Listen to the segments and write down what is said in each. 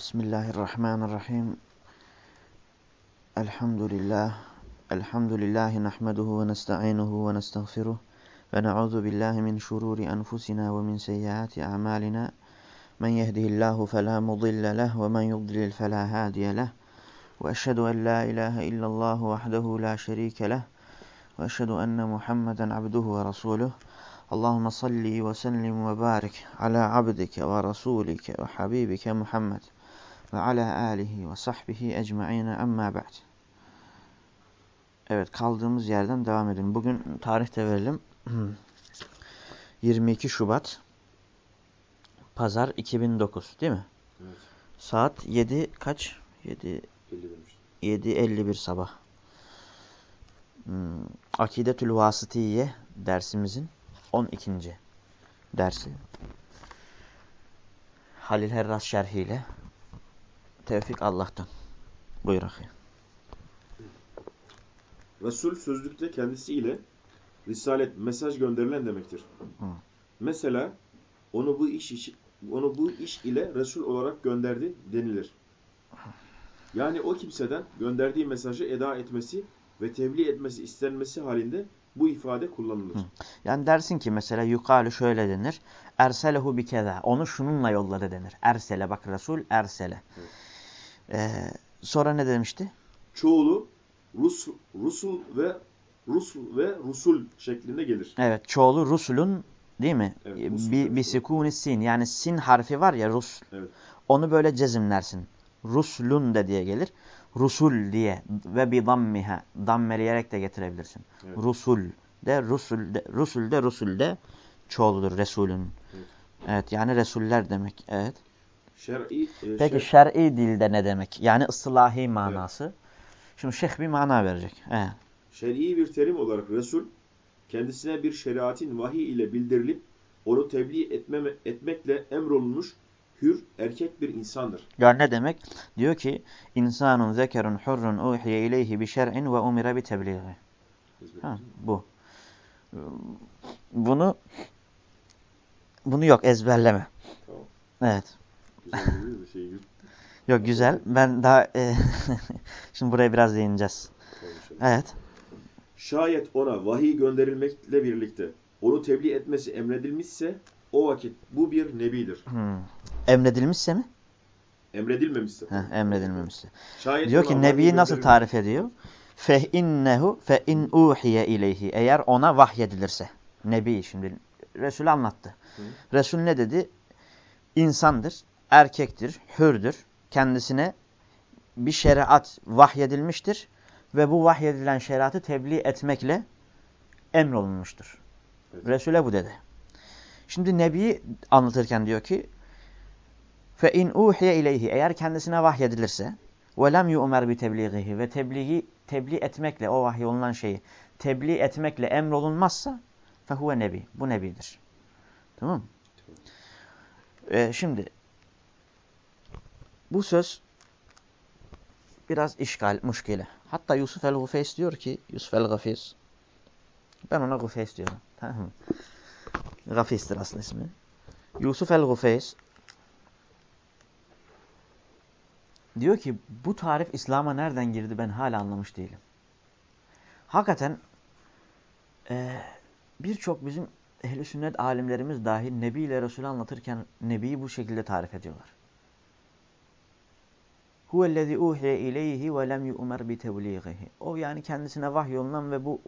Bismillahirrahmanirrahim. Elhamdülillah. Elhamdülillahi nahmeduhu ve nesta'inuhu ve nestağfiruh. Ve na'udhu billahi min şururi enfusina ve min seyyiati a'malina. Men yehdihillahu fela mudille leh ve men yudlil fela hadiye leh. Ve eşhedü en la ilahe illallah vahdehu la şerike leh. Ve eşhedü enne Muhammeden abduhu ve rasuluh. Allahümme salli ve sellim ve barik ala abdike ve ala alihi ve sahbihi ecma'ine emma ba'd. Evet kaldığımız yerden devam edelim. Bugün tarih de verelim. 22 Şubat Pazar 2009 değil mi? Evet. Saat 7 kaç? 7 7.51 sabah. Hmm. Akidetül Vasıtiye dersimizin 12. dersi. Halil Herras şerhiyle Tevfik Allah'tan. Buyur akı. Resul sözlükte kendisiyle risalet, mesaj gönderilen demektir. Hı. Mesela onu bu iş iş- onu bu iş ile Resul olarak gönderdi denilir. Yani o kimseden gönderdiği mesajı eda etmesi ve tebliğ etmesi istenmesi halinde bu ifade kullanılır. Hı. Yani dersin ki mesela yukalu şöyle denir. Erselehu bi keza. Onu şununla yolladı denir. Ersele bak Resul ersele. Evet. Ee, sonra ne demişti? Çoğulu Rus, Rusul ve Rusul ve Rusul şeklinde gelir. Evet çoğulu Rusulun değil mi? Evet, Ee, Rusul, Bi, evet. bi sükûni sin. Yani sin harfi var ya Rus. Evet. Onu böyle cezimlersin. Ruslun de diye gelir. Rusul diye ve bi dammiha. Dammeleyerek de getirebilirsin. Evet. Rusul de Rusul de Rusul de Rusul de çoğuludur Resulün. Evet. Evet yani Resuller demek. Evet. Şer'i e, Peki şer- şer'i dilde ne demek? Yani ıslahi manası. Şimdi şeyh bir mana verecek. He. Şer'i bir terim olarak Resul, kendisine bir şeriatin vahiy ile bildirilip onu tebliğ etmeme, etmekle emrolunmuş hür, erkek bir insandır. Yani ne demek? Diyor ki insanun zekerun hurrun uhiye ileyhi bi şer'in ve umire bi tebliği. Ha, bu. Bunu bunu yok ezberleme. Tamam. Evet. Güzel değil mi? Şey, Yok güzel. Ben daha e, şimdi buraya biraz değineceğiz. şöyle. Evet. Şayet ona vahiy gönderilmekle birlikte onu tebliğ etmesi emredilmişse o vakit bu bir nebidir. Hmm. Emredilmişse mi? Emredilmemişse. Heh, emredilmemişse. Şayet Diyor ki Nebi'yi nasıl tarif ediyor? Fe innehu fe in uhiye ileyhi. Eğer ona vahyedilirse. Nebi şimdi Resul anlattı. Hı. Resul ne dedi? İnsandır, erkektir, hürdür. Kendisine bir şeriat vahyedilmiştir ve bu vahyedilen şeriatı tebliğ etmekle emrolunmuştur. Evet. Resul'e bu dedi. Şimdi Nebi'yi anlatırken diyor ki fe in uhiye ileyhi eğer kendisine vahyedilirse ve lem yu'mer bi tebliğihi ve tebliği tebliğ etmekle o vahiy olunan şeyi tebliğ etmekle emrolunmazsa fehuve nebi. Bu nebidir. Tamam mı? Ee, şimdi bu söz biraz işgal, muşkile. Hatta Yusuf el-Gufeys diyor ki Yusuf el-Gafis ben ona Gufeys diyorum. Tamam mı? Gafis'tir aslında ismi. Yusuf el-Gufeys diyor ki bu tarif İslam'a nereden girdi ben hala anlamış değilim. Hakikaten e, birçok bizim ehl sünnet alimlerimiz dahi Nebi ile Resulü anlatırken Nebi'yi bu şekilde tarif ediyorlar. Huvellezî uhiye ileyhi ve lem yu'mer bi tebliğihi. O yani kendisine vahyolunan ve bu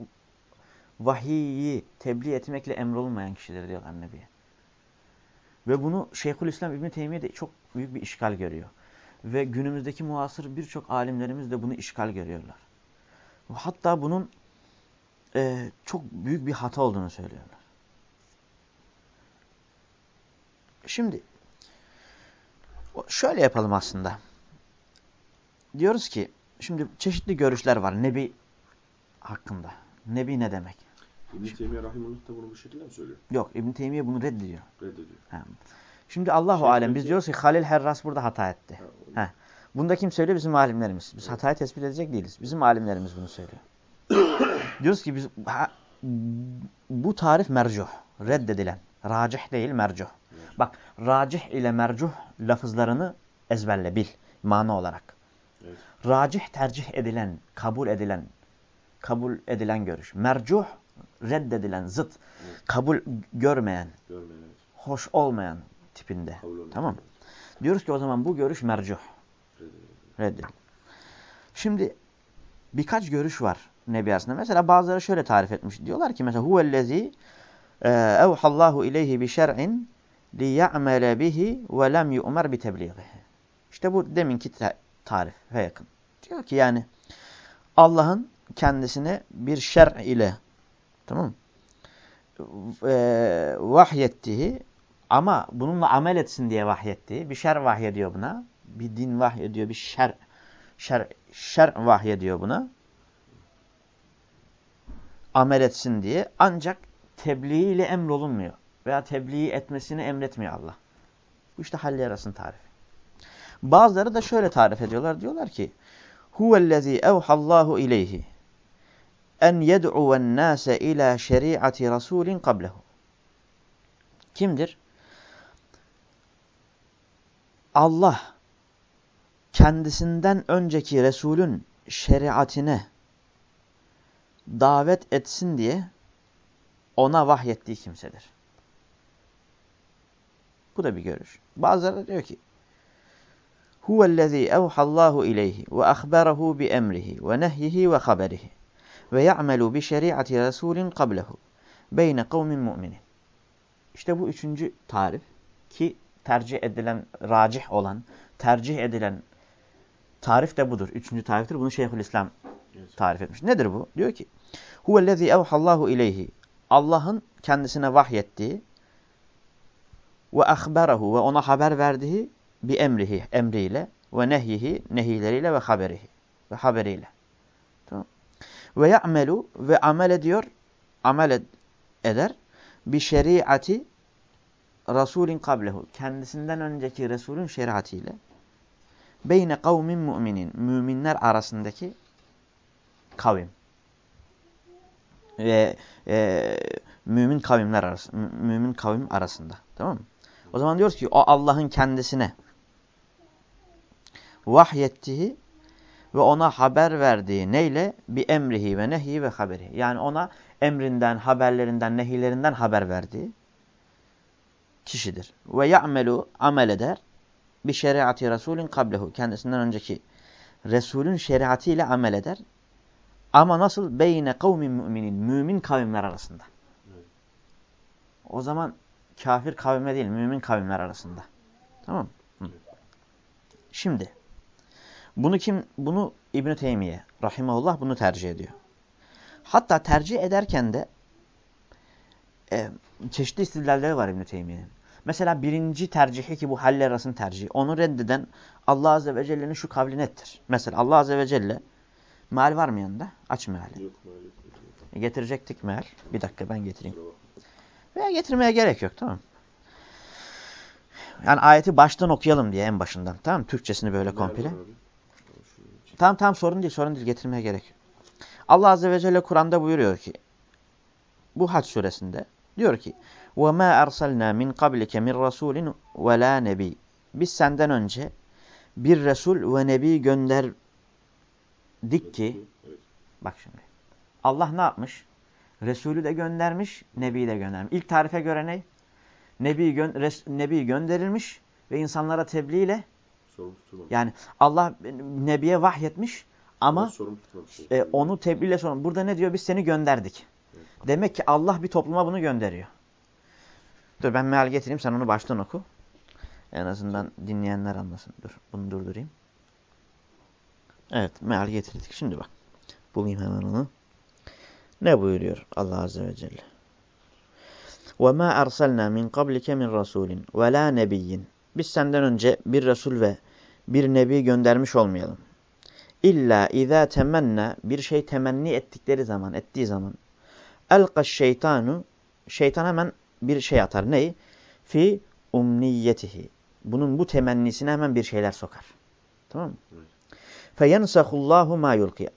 vahiyi tebliğ etmekle emrolunmayan kişidir diyorlar Nebi'ye. Ve bunu Şeyhülislam İbn Teymiye de çok büyük bir işgal görüyor. Ve günümüzdeki muasır birçok alimlerimiz de bunu işgal görüyorlar. Hatta bunun e, çok büyük bir hata olduğunu söylüyorlar. Şimdi şöyle yapalım aslında. Diyoruz ki şimdi çeşitli görüşler var Nebi hakkında. Nebi ne demek? İbn-i Teymiye Rahimullah da bunu bu şekilde mi söylüyor? Yok İbn Teymiye bunu reddediyor. Reddediyor. Ha. Şimdi Allahu Şey, alem biz diyoruz ki Halil Herras burada hata etti. Ha, Ha. Bunu da kim söylüyor? Bizim alimlerimiz. Biz hatayı tespit edecek değiliz. Bizim alimlerimiz bunu söylüyor. diyoruz ki biz ha, bu tarif mercuh, reddedilen. Racih değil mercuh. Bak racih ile mercuh lafızlarını Ezberle bil mana olarak. Evet. Racih tercih edilen, kabul edilen, kabul edilen görüş. Mercuh reddedilen, zıt, Evet. kabul görmeyen, Görmeyen evet. hoş olmayan tipinde. Tamam. Diyoruz ki o zaman bu görüş mercuh. Reddedilir. Şimdi birkaç görüş var Nebi arasında. Mesela bazıları şöyle tarif etmiş. Diyorlar ki mesela huvellezî e, evhallahu ileyhi bi şer'in li ya'mele bihi ve lem yu'mer bi tebliğihi. İşte bu deminki tarife yakın. Diyor ki yani Allah'ın kendisine bir şer ile tamam? E, vahyettiği ama bununla amel etsin diye vahyettiği bir şer vahyediyor buna. Bir din vahyediyor, bir şer şer, şer vahyediyor buna. Amel etsin diye. Ancak tebliğ ile emrolunmuyor. Veya tebliğ etmesini emretmiyor Allah. Bu işte halli arasının tarifi. Bazıları da şöyle tarif ediyorlar. Diyorlar ki Huvellezî evhallahu ileyhi en yed'uven nâse ilâ şeri'ati rasûlin kablehu. Kimdir? Allah kendisinden önceki Resulün şeriatine davet etsin diye ona vahyettiği kimsedir. Bu da bir görüş. Bazıları diyor ki Huvellezî evhallahu ileyhi ve ahberahu bi emrihi ve nehyihi ve haberihi ve ya'melu bi şeriati rasulin kablehu beyne kavmin mu'minin. İşte bu üçüncü tarif ki tercih edilen, racih olan, tercih edilen tarif de budur. Üçüncü tariftir. Bunu Şeyhülislam tarif etmiş. Nedir bu? Diyor ki Huvellezî evhallahu ileyhi Allah'ın kendisine vahyettiği ve ahberahu ve ona haber verdiği bir emrihi, emriyle ve nehyihi, nehileriyle ve haberihi ve haberiyle. Tamam. Ve ya'melu ve amel ediyor, amel ed eder bir şeriati Resulin kablehu. Kendisinden önceki Resulün şeriatıyla beyne kavmin müminin. Müminler arasındaki kavim. Ve e, mümin kavimler arasında. Mümin kavim arasında. Tamam mı? O zaman diyoruz ki o Allah'ın kendisine vahyettiği ve ona haber verdiği neyle? Bir emrihi ve nehi ve haberi. Yani ona emrinden, haberlerinden, nehilerinden haber verdiği kişidir. Ve ya'melu amel eder bir şeriatı Resulün kablehu. Kendisinden önceki Resulün şeriatıyla amel eder. Ama nasıl? Beyne kavmin müminin. Mümin kavimler arasında. O zaman kafir kavimle değil, mümin kavimler arasında. Tamam mı? Şimdi bunu kim bunu İbn Teymiye rahimehullah bunu tercih ediyor. Hatta tercih ederken de e, çeşitli istillalleri var İbn Teymiye'nin. Mesela birinci tercihi ki bu haller arasının tercihi. Onu reddeden Allah Azze ve Celle'nin şu kavli nettir. Mesela Allah Azze ve Celle meal var mı yanında? Aç meali. Yok maalesef. E, Getirecektik meal. Bir dakika ben getireyim. Veya getirmeye gerek yok tamam Yani ayeti baştan okuyalım diye en başından. Tamam? Türkçesini böyle komple. Merhaba abi. Şunu çek. Tamam tamam sorun değil sorun değil getirmeye gerek yok. Allah Azze ve Celle Kur'an'da buyuruyor ki bu Hac suresinde diyor ki وَمَا أَرْسَلْنَا مِنْ قَبْلِكَ مِنْ رَسُولٍ وَلَا نَبِيٍّ Biz senden önce bir Resul ve Nebi gönderdik ki Evet. bak şimdi Allah ne yapmış? Resulü de göndermiş, Nebi'yi de göndermiş. İlk tarife göre ne? Nebi, gö Res Nebi gönderilmiş ve insanlara tebliğ ile Sorumlu tutulmamış. yani Allah Nebi'ye vahyetmiş ama sorumlu tutmamış. e, onu tebliğle sonra burada ne diyor? Biz seni gönderdik. Evet. Demek ki Allah bir topluma bunu gönderiyor. Dur ben meal getireyim sen onu baştan oku. En azından dinleyenler anlasın. Dur bunu durdurayım. Evet meal getirdik. Şimdi bak. Bulayım hemen onu. Ne buyuruyor Allah Azze ve Celle? وَمَا أَرْسَلْنَا مِنْ قَبْلِكَ مِنْ رَسُولٍ وَلَا نَبِيٍّ biz senden önce bir Resul ve bir Nebi göndermiş olmayalım. İlla izâ temenna bir şey temenni ettikleri zaman, ettiği zaman elqaş şeytanu şeytan hemen bir şey atar. Neyi? Fi umniyetihi. Bunun bu temennisine hemen bir şeyler sokar. Tamam mı? Evet. Feyensahullahu ma yulki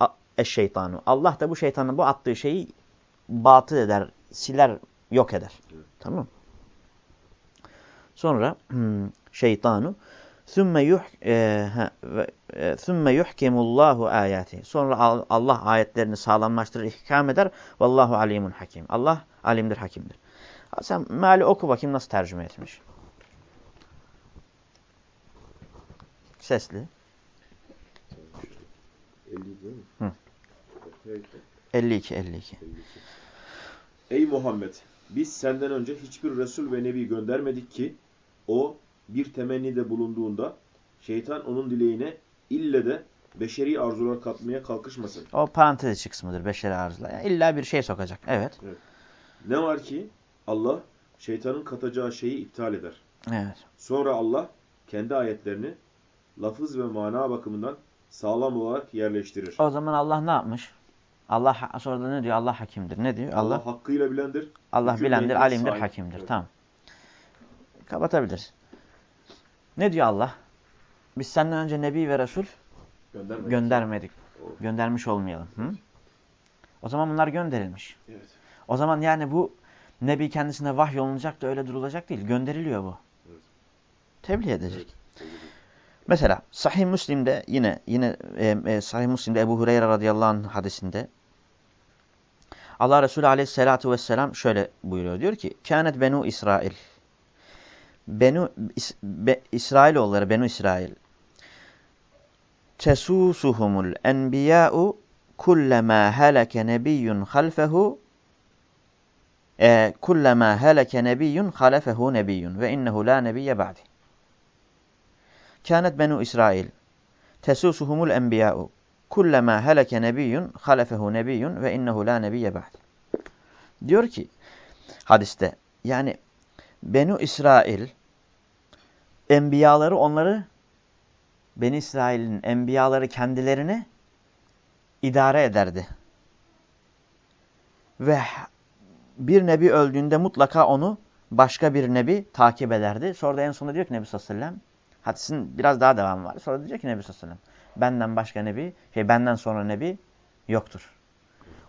şeytanu. Allah da bu şeytanın bu attığı şeyi batıl eder, siler, yok eder. Evet. Tamam mı? Sonra hmm, şeytanu Sümme yuh e, ayati. Sonra Allah ayetlerini sağlamlaştırır, ihkam eder. Vallahu alimun hakim. Allah alimdir, hakimdir. Sen meali oku bakayım nasıl tercüme etmiş. Sesli. 50 değil mi? Hı. Evet. 52, 52. Ey Muhammed! Biz senden önce hiçbir Resul ve Nebi göndermedik ki o bir temennide bulunduğunda şeytan onun dileğine ille de beşeri arzular katmaya kalkışmasın. O parantez içi kısmıdır beşeri arzular. Yani illa bir şey sokacak. Evet. evet. Ne var ki Allah şeytanın katacağı şeyi iptal eder. Evet. Sonra Allah kendi ayetlerini lafız ve mana bakımından sağlam olarak yerleştirir. O zaman Allah ne yapmış? Allah sonra da ne diyor? Allah hakimdir. Ne diyor? Allah, Allah hakkıyla bilendir. Allah bilendir, alimdir, sahip. hakimdir. Evet. Tamam. Kapatabiliriz. Ne diyor Allah? Biz senden önce Nebi ve Resul Göndermedik. göndermedik. O- Göndermiş olmayalım. Hı? O zaman bunlar gönderilmiş. Evet. O zaman yani bu Nebi kendisine vahy olunacak da öyle durulacak değil. Gönderiliyor bu. Evet. Tebliğ edecek. Evet. Mesela Sahih Müslim'de yine yine e, e, Sahih Müslim'de Ebu Hureyre radıyallahu anh hadisinde Allah Resulü aleyhissalatu vesselam şöyle buyuruyor. Diyor ki Kânet benu İsrail Benu İs, Be, İsrailoğulları Benu İsrail Tesusuhumul enbiya'u kullama heleke nebiyyun halfehu e, kullama heleke nebiyyun halefehu nebiyyun ve innehu la nebiyye ba'di. Kânet benu İsrail tesusuhumul enbiya'u kullama heleke nebiyyun halefehu nebiyyun ve innehu la nebiyye ba'di. Diyor ki hadiste yani Benu İsrail enbiyaları onları Beni İsrail'in enbiyaları kendilerini idare ederdi. Ve bir nebi öldüğünde mutlaka onu başka bir nebi takip ederdi. Sonra da en sonunda diyor ki Nebi sallallahu aleyhi ve sellem hadisin biraz daha devamı var. Sonra diyecek ki Nebi sallallahu aleyhi ve sellem benden başka nebi, şey benden sonra nebi yoktur.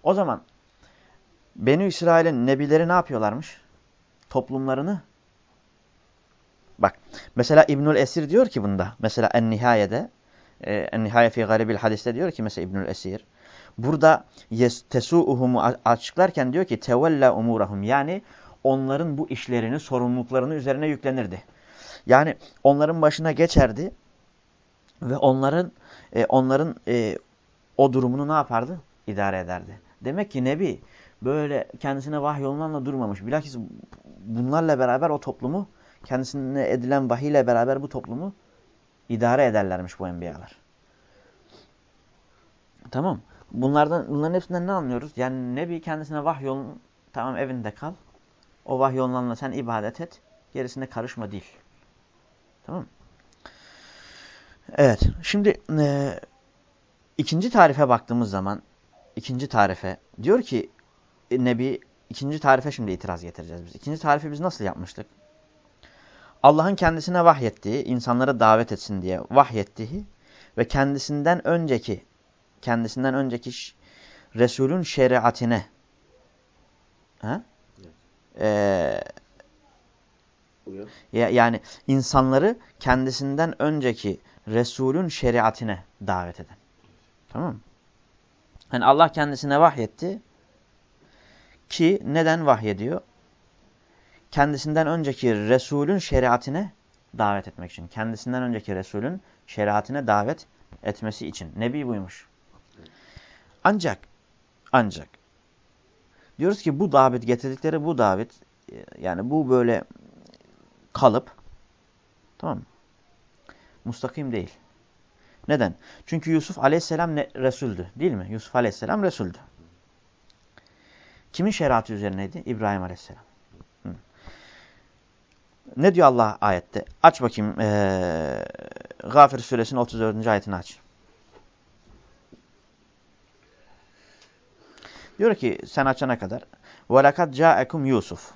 O zaman Beni İsrail'in nebileri ne yapıyorlarmış? Toplumlarını Bak mesela İbnül Esir diyor ki bunda mesela En-Nihaye'de e, En-Nihaye fi garibil hadiste diyor ki mesela İbnül Esir burada tesuuhumu açıklarken diyor ki tevella umurahum yani onların bu işlerini sorumluluklarını üzerine yüklenirdi. Yani onların başına geçerdi ve onların e, onların e, o durumunu ne yapardı? İdare ederdi. Demek ki Nebi böyle kendisine vahyolunanla durmamış. Bilakis bunlarla beraber o toplumu kendisine edilen vahiyle beraber bu toplumu idare ederlermiş bu enbiyalar. Tamam. Bunlardan, bunların hepsinden ne anlıyoruz? Yani Nebi kendisine vahyolun, tamam evinde kal. O vahyolunanla sen ibadet et. Gerisine karışma değil. Tamam Evet. Şimdi e, ikinci tarife baktığımız zaman ikinci tarife diyor ki e, Nebi ikinci tarife şimdi itiraz getireceğiz biz. İkinci tarifi biz nasıl yapmıştık? Allah'ın kendisine vahyettiği, insanları davet etsin diye vahyettiği ve kendisinden önceki kendisinden önceki Resulün şeriatine ha? Ee, yani insanları kendisinden önceki Resulün şeriatine davet eden. Tamam mı? Yani Allah kendisine vahyetti ki neden vahyediyor? Kendisinden önceki Resulün şeriatine davet etmek için. Kendisinden önceki Resulün şeriatine davet etmesi için. Nebi buymuş. Ancak ancak diyoruz ki bu davet getirdikleri bu davet yani bu böyle kalıp tamam mı? Mustakim değil. Neden? Çünkü Yusuf aleyhisselam ne, Resul'dü değil mi? Yusuf aleyhisselam Resul'dü. Kimin şeriatı üzerineydi? İbrahim aleyhisselam. Hı. Ne diyor Allah ayette? Aç bakayım. Ee, Gafir suresinin 34. ayetini aç. Diyor ki sen açana kadar وَلَكَدْ جَاءَكُمْ Yusuf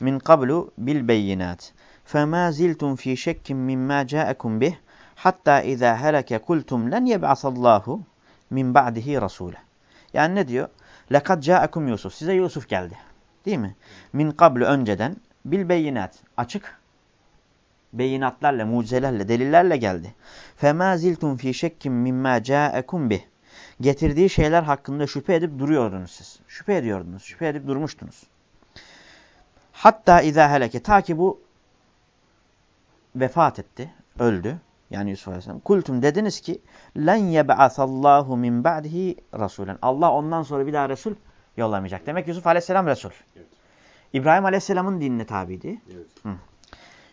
min qablu bil beyinat فَمَا زِلْتُمْ ف۪ي شَكٍّ مِمَّا جَاءَكُمْ بِهِ hatta اِذَا هَلَكَ قُلْتُمْ لَنْ يَبْعَثَ اللّٰهُ min ba'dihi rasule. Yani ne diyor? لَقَدْ جَاءَكُمْ Yusuf. Size Yusuf geldi. Değil mi? Min qablu önceden bil beyinat. Açık beyinatlarla, mucizelerle, delillerle geldi. فَمَا زِلْتُمْ ف۪ي شَكِّمْ مِمَّا جَاءَكُمْ بِهِ Getirdiği şeyler hakkında şüphe edip duruyordunuz siz. Şüphe ediyordunuz, şüphe edip durmuştunuz. Hatta izâ heleke, ta ki bu vefat etti, öldü. Yani Yusuf Aleyhisselam. Kultum dediniz ki len yeb'asallahu min ba'dihi rasulen. Allah ondan sonra bir daha Resul yollamayacak. Demek Yusuf Aleyhisselam Resul. Evet. İbrahim Aleyhisselam'ın dinine tabiydi. Evet.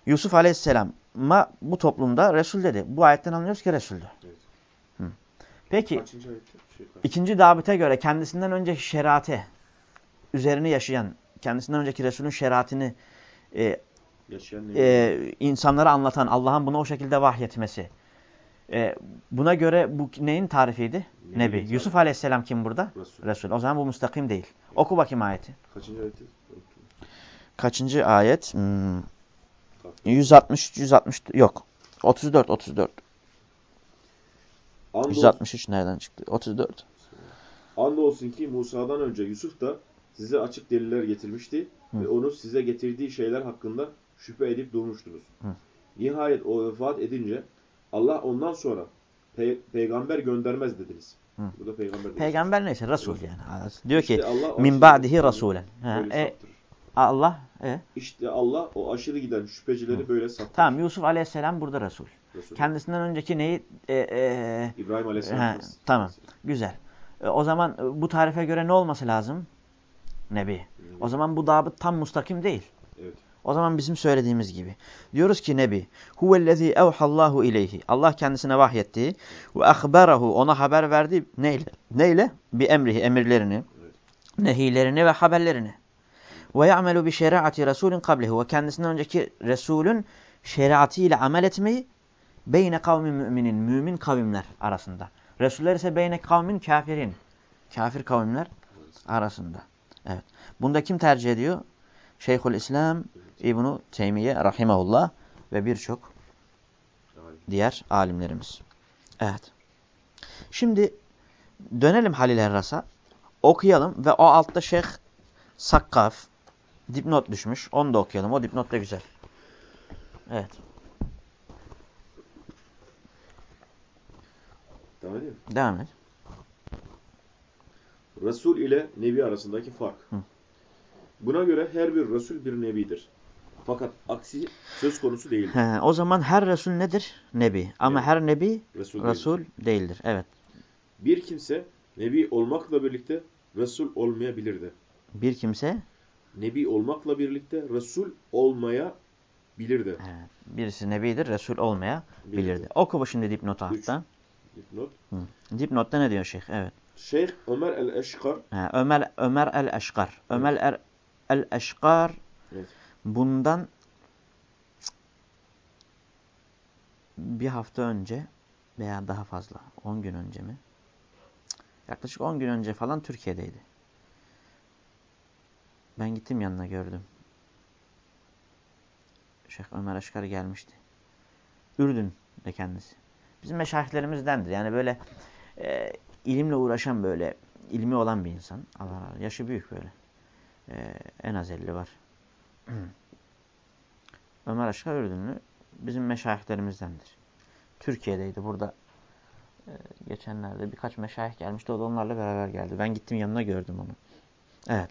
Yusuf Aleyhisselam'a bu toplumda Resul dedi. Bu ayetten anlıyoruz ki Resul'dü. Evet. Hı. Peki Kaçıncı ayette? Şey, kaç- ikinci dabite göre kendisinden önceki şerate üzerine yaşayan, kendisinden önceki Resul'ün şeriatini e, Yaşayan e, insanlara anlatan, Allah'ın buna o şekilde vahyetmesi. E, buna göre bu neyin tarifiydi? Nebi Nebi. Yusuf Aleyhisselam kim burada? Resul. Resul. O zaman bu müstakim değil. Oku bakayım ayeti. Kaçıncı ayette? Kaçıncı ayet? Hmm. Bak. 163, 160 yok. 34, 34. Andolsun, 163 nereden çıktı? 34. andolsun ki Musa'dan önce Yusuf da size açık deliller getirmişti Hı. ve onu size getirdiği şeyler hakkında şüphe edip durmuştunuz. Hı. Nihayet o vefat edince Allah ondan sonra pe- peygamber göndermez dediniz. Hı. Bu da peygamber. Peygamber neyse Resul yani. Diyor ki İşte Allah o min ba'dihi rasulen. Ha, e. Allah e, İşte Allah o aşırı giden şüphecileri böyle saptırır. tamam Yusuf Aleyhisselam burada Resul. Resul. Kendisinden önceki neyi e, e, İbrahim Aleyhisselam. He, tamam. Güzel. E, o zaman e, bu tarife göre ne olması lazım? Nebi. O zaman bu dabıt tam mustakim değil. Evet. O zaman bizim söylediğimiz gibi. Diyoruz ki Nebi. Huvellezî evhallahu ileyhi. Allah kendisine vahyetti. Ve ahberahu. Ona haber verdi. Neyle? Neyle? Bi emrihi. Emirlerini. Evet. Nehilerini ve haberlerini. Ve ya'melu bi şeriati Resulün kablehu. Ve kendisinden önceki Resulün şeriatıyla amel etmeyi beyne kavmi müminin. Mümin kavimler arasında. Resuller ise beyne kavmin kafirin. Kafir kavimler arasında. Evet. Bunda kim tercih ediyor? Şeyhül İslam İbn-i Teymiye rahimahullah ve birçok diğer alimlerimiz. Evet. Şimdi dönelim Halil Erras'a. Okuyalım ve o altta Şeyh Sakkaf dipnot düşmüş. Onu da okuyalım. O dipnot da güzel. Evet. Tamam değil mi? Devam et. Resul ile Nebi arasındaki fark. Hı. Buna göre her bir Resul bir Nebidir. Fakat aksi söz konusu değildir. He, o zaman her Resul nedir? Nebi. Ama Evet. her Nebi Resul, değildir. Resul değildir. Evet. Bir kimse Nebi olmakla birlikte Resul olmayabilir de. Bir kimse Nebi olmakla birlikte Resul olmayabilir de. evet, birisi Nebidir, Resul olmayabilirdi. Bilirdi. Oku bu şimdi dipnotu Üç. altta. Dipnot. Dipnotta ne diyor şeyh? Evet. Şeyh Ömer el-Eşkar Ömer Ömer el-Eşkar. Ömer er, el-Eşkar Evet. bundan bir hafta önce veya daha fazla 10 gün önce mi? Yaklaşık 10 gün önce falan Türkiye'deydi. Ben gittim yanına gördüm. Şeyh Ömer Eşkar gelmişti. Ürdün'de kendisi. Bizim meşayihlerimizdendir. Yani böyle e, ilimle uğraşan böyle ilmi olan bir insan. Allah Allah. Yaşı büyük böyle. E, en az 50 var. Ömer Aşkar Ürdünlü bizim meşayihlerimizdendir. Türkiye'deydi. Burada e, geçenlerde birkaç meşayih gelmişti. O da onlarla beraber geldi. Ben gittim yanına gördüm onu. Evet.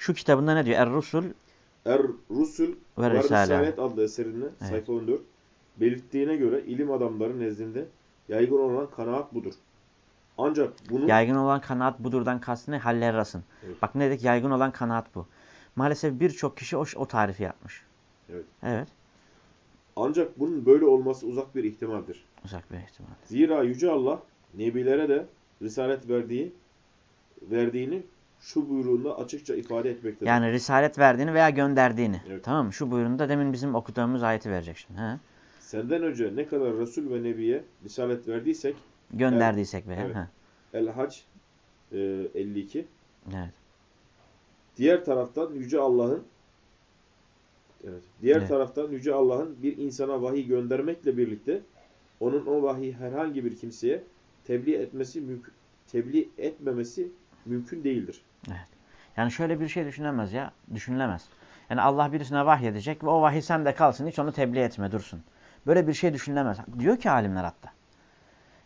Şu kitabında ne diyor? Er-Rusul Er-Rusul ve ve Risale. Risalet adlı eserinde sayfa 14 belirttiğine göre ilim adamları nezdinde yaygın olan kanaat budur. Ancak bunu Yaygın olan kanaat budurdan kastı ne? Hallerrasın. Evet. Bak ne dedik? Yaygın olan kanaat bu. Maalesef birçok kişi o, o tarifi yapmış. Evet. Evet. ancak bunun böyle olması uzak bir ihtimaldir. Uzak bir ihtimal. Zira yüce Allah nebilere de risalet verdiği verdiğini şu buyruğunda açıkça ifade etmektedir. Yani risalet verdiğini veya gönderdiğini. Evet. Tamam mı? Şu buyruğunda demin bizim okuduğumuz ayeti verecek şimdi. Ha? Senden önce ne kadar Resul ve Nebiye risalet verdiysek Gönderdiysek veya. Evet. Ha. El-Hac e, 52 Evet. Diğer taraftan Yüce Allah'ın evet, diğer Evet. taraftan Yüce Allah'ın bir insana vahiy göndermekle birlikte onun o vahiy herhangi bir kimseye tebliğ etmesi mümkün tebliğ etmemesi mümkün değildir. Yani şöyle bir şey düşünemez ya. Düşünülemez. Yani Allah birisine vahyedecek ve o vahiy sende kalsın. Hiç onu tebliğ etme dursun. Böyle bir şey düşünülemez. Diyor ki alimler hatta.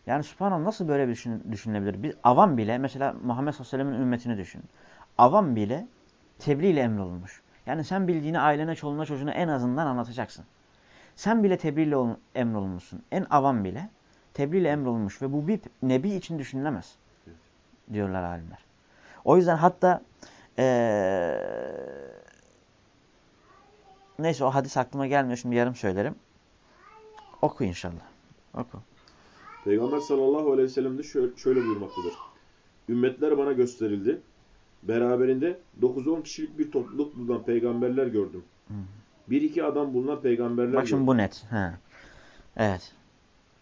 Yani subhanallah nasıl böyle bir düşün, düşünülebilir? Bir avam bile mesela Muhammed sallallahu aleyhi ve sellem'in ümmetini düşün. Avam bile tebliğ ile emrolunmuş. Yani sen bildiğini ailene, çoluğuna, çocuğuna en azından anlatacaksın. Sen bile tebliğ ile emrolunmuşsun. En avam bile tebliğ ile emrolunmuş ve bu bir nebi için düşünülemez. Diyorlar alimler. O yüzden hatta ee, neyse o hadis aklıma gelmiyor şimdi yarım söylerim. Oku inşallah. Oku. Peygamber sallallahu aleyhi ve sellem de şöyle, şöyle buyurmaktadır. Ümmetler bana gösterildi. Beraberinde 9-10 kişilik bir topluluk bulunan peygamberler gördüm. Hmm. Bir iki adam bulunan peygamberler Bak şimdi gördüm. bu net. He. Evet.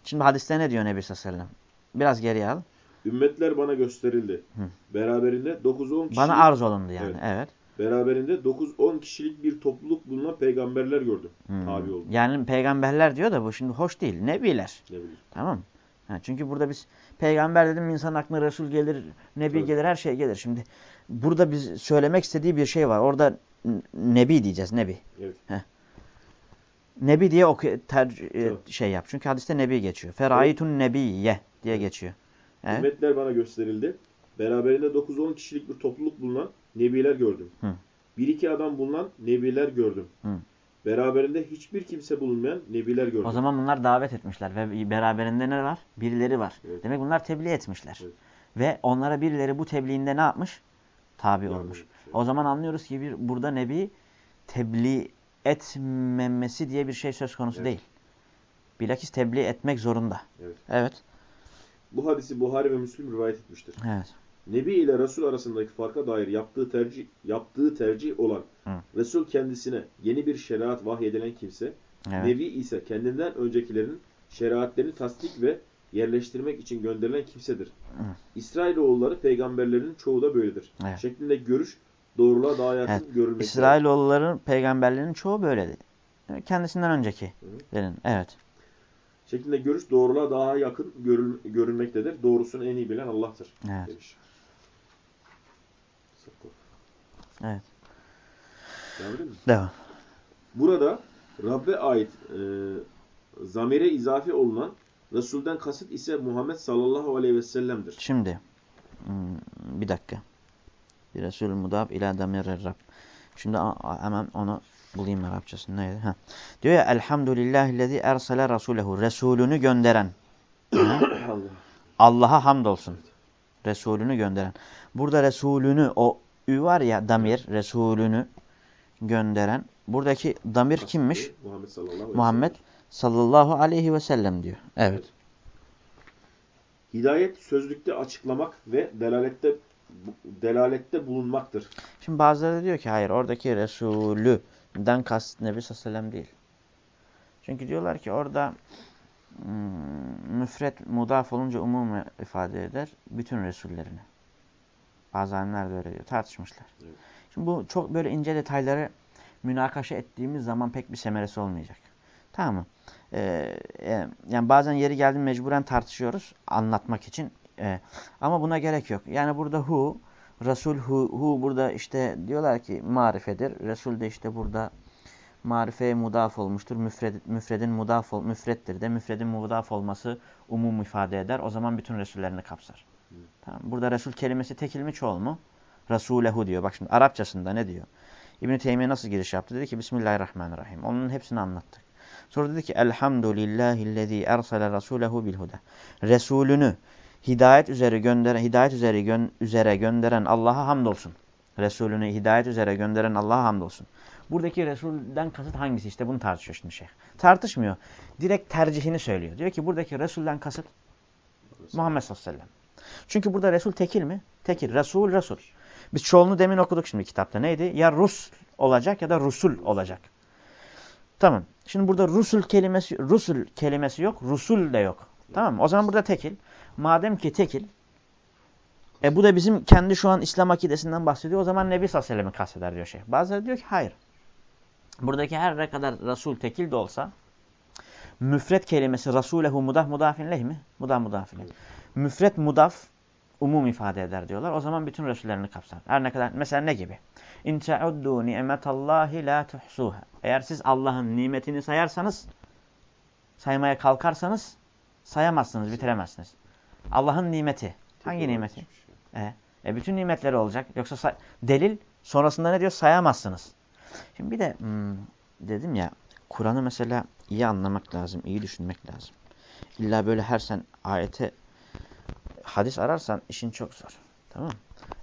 Şimdi hadiste ne diyor Nebi sallallahu aleyhi ve sellem? Biraz geriye al. Ümmetler bana gösterildi. Hı. Beraberinde 9-10 kişilik, Bana arz olundu yani. Evet. Evet. beraberinde 9-10 kişilik bir topluluk bulunan peygamberler gördüm. Tabi oldu. Yani peygamberler diyor da bu şimdi hoş değil. Nebiler. Ne bileyim. Tamam? Ha, çünkü burada biz peygamber dedim insan aklına Resul gelir, Nebi Evet. gelir, her şey gelir. Şimdi burada biz söylemek istediği bir şey var. Orada Nebi diyeceğiz, Nebi. Evet. Nebi diye oku, ter, e, Evet. şey yap. Çünkü hadiste Nebi geçiyor. Ferayitun Nebiye diye geçiyor. Evet. Ümmetler bana gösterildi. Beraberinde 9-10 kişilik bir topluluk bulunan nebiler gördüm. Hı. Bir iki adam bulunan nebiler gördüm. Hı. Beraberinde hiçbir kimse bulunmayan nebiler gördüm. O zaman bunlar davet etmişler ve beraberinde ne var? Birileri var. Evet. Demek bunlar tebliğ etmişler. Evet. Ve onlara birileri bu tebliğinde ne yapmış? Tabi Yani, olmuş. evet. O zaman anlıyoruz ki bir, burada Nebi tebliğ etmemesi diye bir şey söz konusu Evet. değil. Bilakis tebliğ etmek zorunda. Evet. Evet. Bu hadisi Buhari ve Müslim rivayet etmiştir. Evet. Nebi ile Resul arasındaki farka dair yaptığı tercih yaptığı tercih olan Hı. Resul kendisine yeni bir şeriat vahyedilen kimse, Evet. Nebi ise kendinden öncekilerin şeriatlerini tasdik ve yerleştirmek için gönderilen kimsedir. Hı. İsrailoğulları peygamberlerin çoğu da böyledir. Evet. Şeklinde görüş doğruluğa daha yakın Evet. görülmektedir. İsrailoğulların peygamberlerinin çoğu böyledi. Kendisinden öncekilerin. Evet. Şeklinde görüş doğruluğa daha yakın görül, görülmektedir. Doğrusunu en iyi bilen Allah'tır. Evet. Demiş. Evet. Devam edelim mi? Devam. Burada Rabbe ait e, zamire izafe olunan Resul'den kasıt ise Muhammed sallallahu aleyhi ve sellem'dir. Şimdi hmm, bir dakika. Bir Resulü mudaf ila damirir Rab. Şimdi hemen onu bulayım Arapçasını. Neydi? Ha. Diyor ya Elhamdülillahillezî ersele rasulehu. Resulünü gönderen. Ha? Allah. Allah'a hamdolsun. Resulünü gönderen. Burada Resulünü o ü var ya damir Resulünü gönderen. Buradaki damir kimmiş? Muhammed sallallahu aleyhi Muhammed sallallahu aleyhi ve sellem diyor. Evet. Hidayet sözlükte açıklamak ve delalette delalette bulunmaktır. Şimdi bazıları diyor ki hayır oradaki Resulü'den kast Nebi sallallahu değil. Çünkü diyorlar ki orada hmm, müfret mudaf olunca umum ifade eder bütün Resullerini. Bazı alimler de öyle diyor. Tartışmışlar. Evet. Şimdi bu çok böyle ince detayları münakaşa ettiğimiz zaman pek bir semeresi olmayacak. Tamam mı? Ee, e, yani bazen yeri geldi mecburen tartışıyoruz anlatmak için. Ee, ama buna gerek yok. Yani burada hu, Resul hu, hu burada işte diyorlar ki marifedir. Resul de işte burada marifeye mudaf olmuştur. Müfred, müfredin mudaf ol, müfrettir de. Müfredin mudaf olması umum ifade eder. O zaman bütün Resullerini kapsar. Hı. Tamam. Burada Resul kelimesi tekil mi çoğul mu? Resulehu diyor. Bak şimdi Arapçasında ne diyor? İbn-i Teymiye nasıl giriş yaptı? Dedi ki Bismillahirrahmanirrahim. Onun hepsini anlattık. Sonra dedi ki Elhamdülillahillezî ersele rasulehu bilhuda. Resulünü hidayet üzere gönderen, hidayet üzere, gön, üzere gönderen Allah'a hamdolsun. Resulünü hidayet üzere gönderen Allah'a hamdolsun. Buradaki Resul'den kasıt hangisi? İşte bunu tartışıyor şimdi şeyh. Tartışmıyor. Direkt tercihini söylüyor. Diyor ki buradaki Resul'den kasıt Muhammed sallallahu aleyhi ve sellem. Çünkü burada Resul tekil mi? Tekil. Resul, Resul. Biz çoğulunu demin okuduk şimdi kitapta. Neydi? Ya Rus olacak ya da Rusul olacak. Tamam. Şimdi burada Rusul kelimesi, Rusul kelimesi yok. Rusul de yok. Tamam? O zaman burada tekil. Madem ki tekil, e bu da bizim kendi şu an İslam akidesinden bahsediyor. O zaman Nebi sallallahu aleyhi kasteder diyor şey. Bazıları diyor ki hayır. Buradaki her ne kadar Resul tekil de olsa müfret kelimesi Rasulehu mudaf mudafin leh mi? Mudaf mudafin leh. Müfret mudaf umum ifade eder diyorlar. O zaman bütün Resullerini kapsar. Her ne kadar mesela ne gibi? İn te'uddu ni'metallahi la tuhsuha. Eğer siz Allah'ın nimetini sayarsanız saymaya kalkarsanız sayamazsınız, bitiremezsiniz. Allah'ın nimeti. Hangi nimeti? E, e bütün nimetleri olacak. Yoksa delil sonrasında ne diyor? Sayamazsınız. Şimdi bir de hmm, dedim ya Kur'an'ı mesela iyi anlamak lazım, iyi düşünmek lazım. İlla böyle her sen ayete hadis ararsan işin çok zor. Tamam?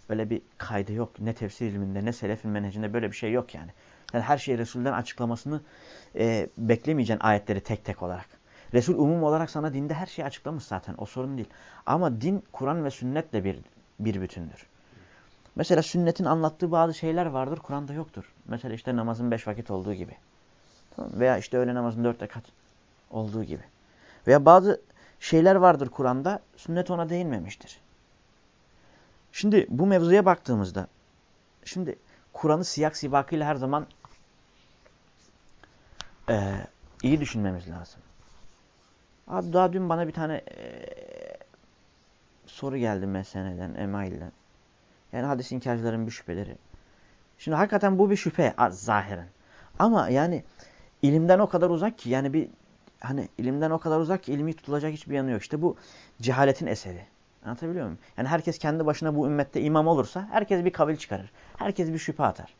Öyle bir kaydı yok. Ne tefsir ilminde ne selefin menhecinde böyle bir şey yok yani. Yani her şeyi Resul'den açıklamasını e, beklemeyeceksin ayetleri tek tek olarak. Resul umum olarak sana dinde her şeyi açıklamış zaten. O sorun değil. Ama din Kur'an ve sünnetle bir, bir bütündür. Mesela sünnetin anlattığı bazı şeyler vardır. Kur'an'da yoktur. Mesela işte namazın beş vakit olduğu gibi. Tamam. Veya işte öğle namazın dört rekat olduğu gibi. Veya bazı şeyler vardır Kur'an'da. Sünnet ona değinmemiştir. Şimdi bu mevzuya baktığımızda şimdi Kur'an'ı siyak sibakıyla her zaman e, iyi düşünmemiz lazım. Abi daha dün bana bir tane e, soru geldi meseleden, emailden. Yani hadis inkarcıların bir şüpheleri. Şimdi hakikaten bu bir şüphe zahiren. Ama yani ilimden o kadar uzak ki yani bir hani ilimden o kadar uzak ki ilmi tutulacak hiçbir yanı yok. İşte bu cehaletin eseri. Anlatabiliyor muyum? Yani herkes kendi başına bu ümmette imam olursa herkes bir kabil çıkarır. Herkes bir şüphe atar.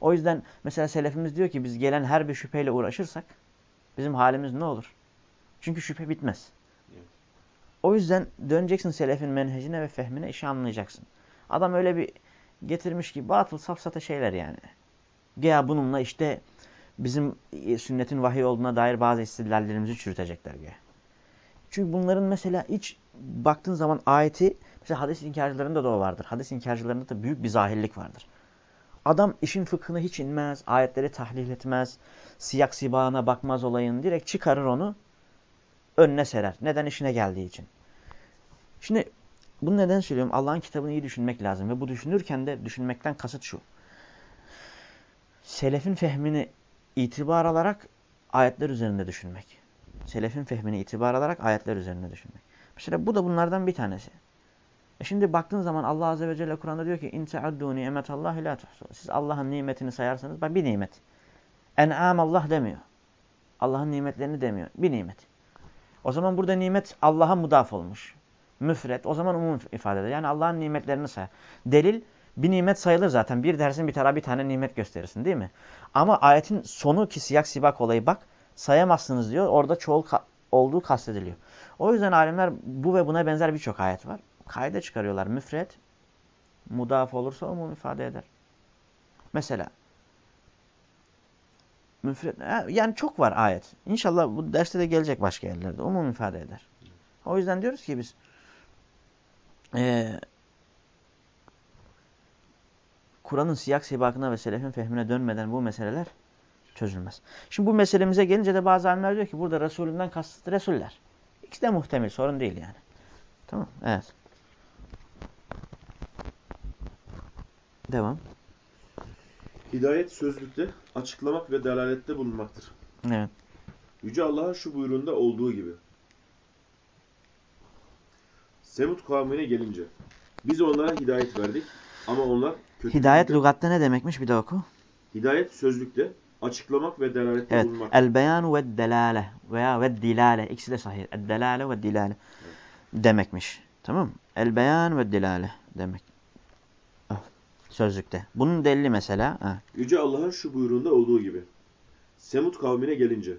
O yüzden mesela selefimiz diyor ki biz gelen her bir şüpheyle uğraşırsak bizim halimiz ne olur? Çünkü şüphe bitmez. O yüzden döneceksin selefin menhecine ve fehmine işi anlayacaksın. Adam öyle bir getirmiş ki batıl safsata şeyler yani. Ya bununla işte bizim sünnetin vahiy olduğuna dair bazı istidlallerimizi çürütecekler ya. Çünkü bunların mesela hiç baktığın zaman ayeti mesela hadis inkarcılarında da o vardır. Hadis inkarcılarında da büyük bir zahirlik vardır. Adam işin fıkhına hiç inmez, ayetleri tahlil etmez, siyak sibağına bakmaz olayın. Direkt çıkarır onu, önüne serer. Neden? işine geldiği için. Şimdi bunu neden söylüyorum? Allah'ın kitabını iyi düşünmek lazım. Ve bu düşünürken de düşünmekten kasıt şu. Selefin fehmini itibar alarak ayetler üzerinde düşünmek. Selefin fehmini itibar alarak ayetler üzerinde düşünmek. Mesela bu da bunlardan bir tanesi. E şimdi baktığın zaman Allah Azze ve Celle Kur'an'da diyor ki اِنْ تَعَدُّوا نِعْمَةَ اللّٰهِ لَا Siz Allah'ın nimetini sayarsanız, bak bir nimet. En'am Allah demiyor. Allah'ın nimetlerini demiyor. Bir nimet. O zaman burada nimet Allah'a mudaf olmuş. Müfret. O zaman umum ifade eder. Yani Allah'ın nimetlerini say. Delil bir nimet sayılır zaten. Bir dersin bir tara bir tane nimet gösterirsin değil mi? Ama ayetin sonu ki siyak sibak olayı bak sayamazsınız diyor. Orada çoğul ka olduğu kastediliyor. O yüzden alimler bu ve buna benzer birçok ayet var. Kayda çıkarıyorlar. Müfret mudaf olursa umum ifade eder. Mesela müfret yani çok var ayet. İnşallah bu derste de gelecek başka yerlerde. Umum ifade eder. O yüzden diyoruz ki biz e, Kur'an'ın siyak sibakına ve selefin fehmine dönmeden bu meseleler çözülmez. Şimdi bu meselemize gelince de bazı alimler diyor ki burada Resulünden kasıtlı Resuller. İkisi de muhtemel sorun değil yani. Tamam evet. Devam. Hidayet sözlükte açıklamak ve delalette bulunmaktır. Evet. Yüce Allah'ın şu buyruğunda olduğu gibi. Semut kavmine gelince biz onlara hidayet verdik ama onlar kötü Hidayet lügatta ne demekmiş bir de oku. Hidayet sözlükte açıklamak ve delalette evet. bulunmak. El beyan ve delale veya ve dilale ikisi de sahih. El delale ve dilale evet. demekmiş. Tamam El beyan ve dilale demek. Sözlükte. Bunun delili mesela. Ha. Yüce Allah'ın şu buyruğunda olduğu gibi. Semut kavmine gelince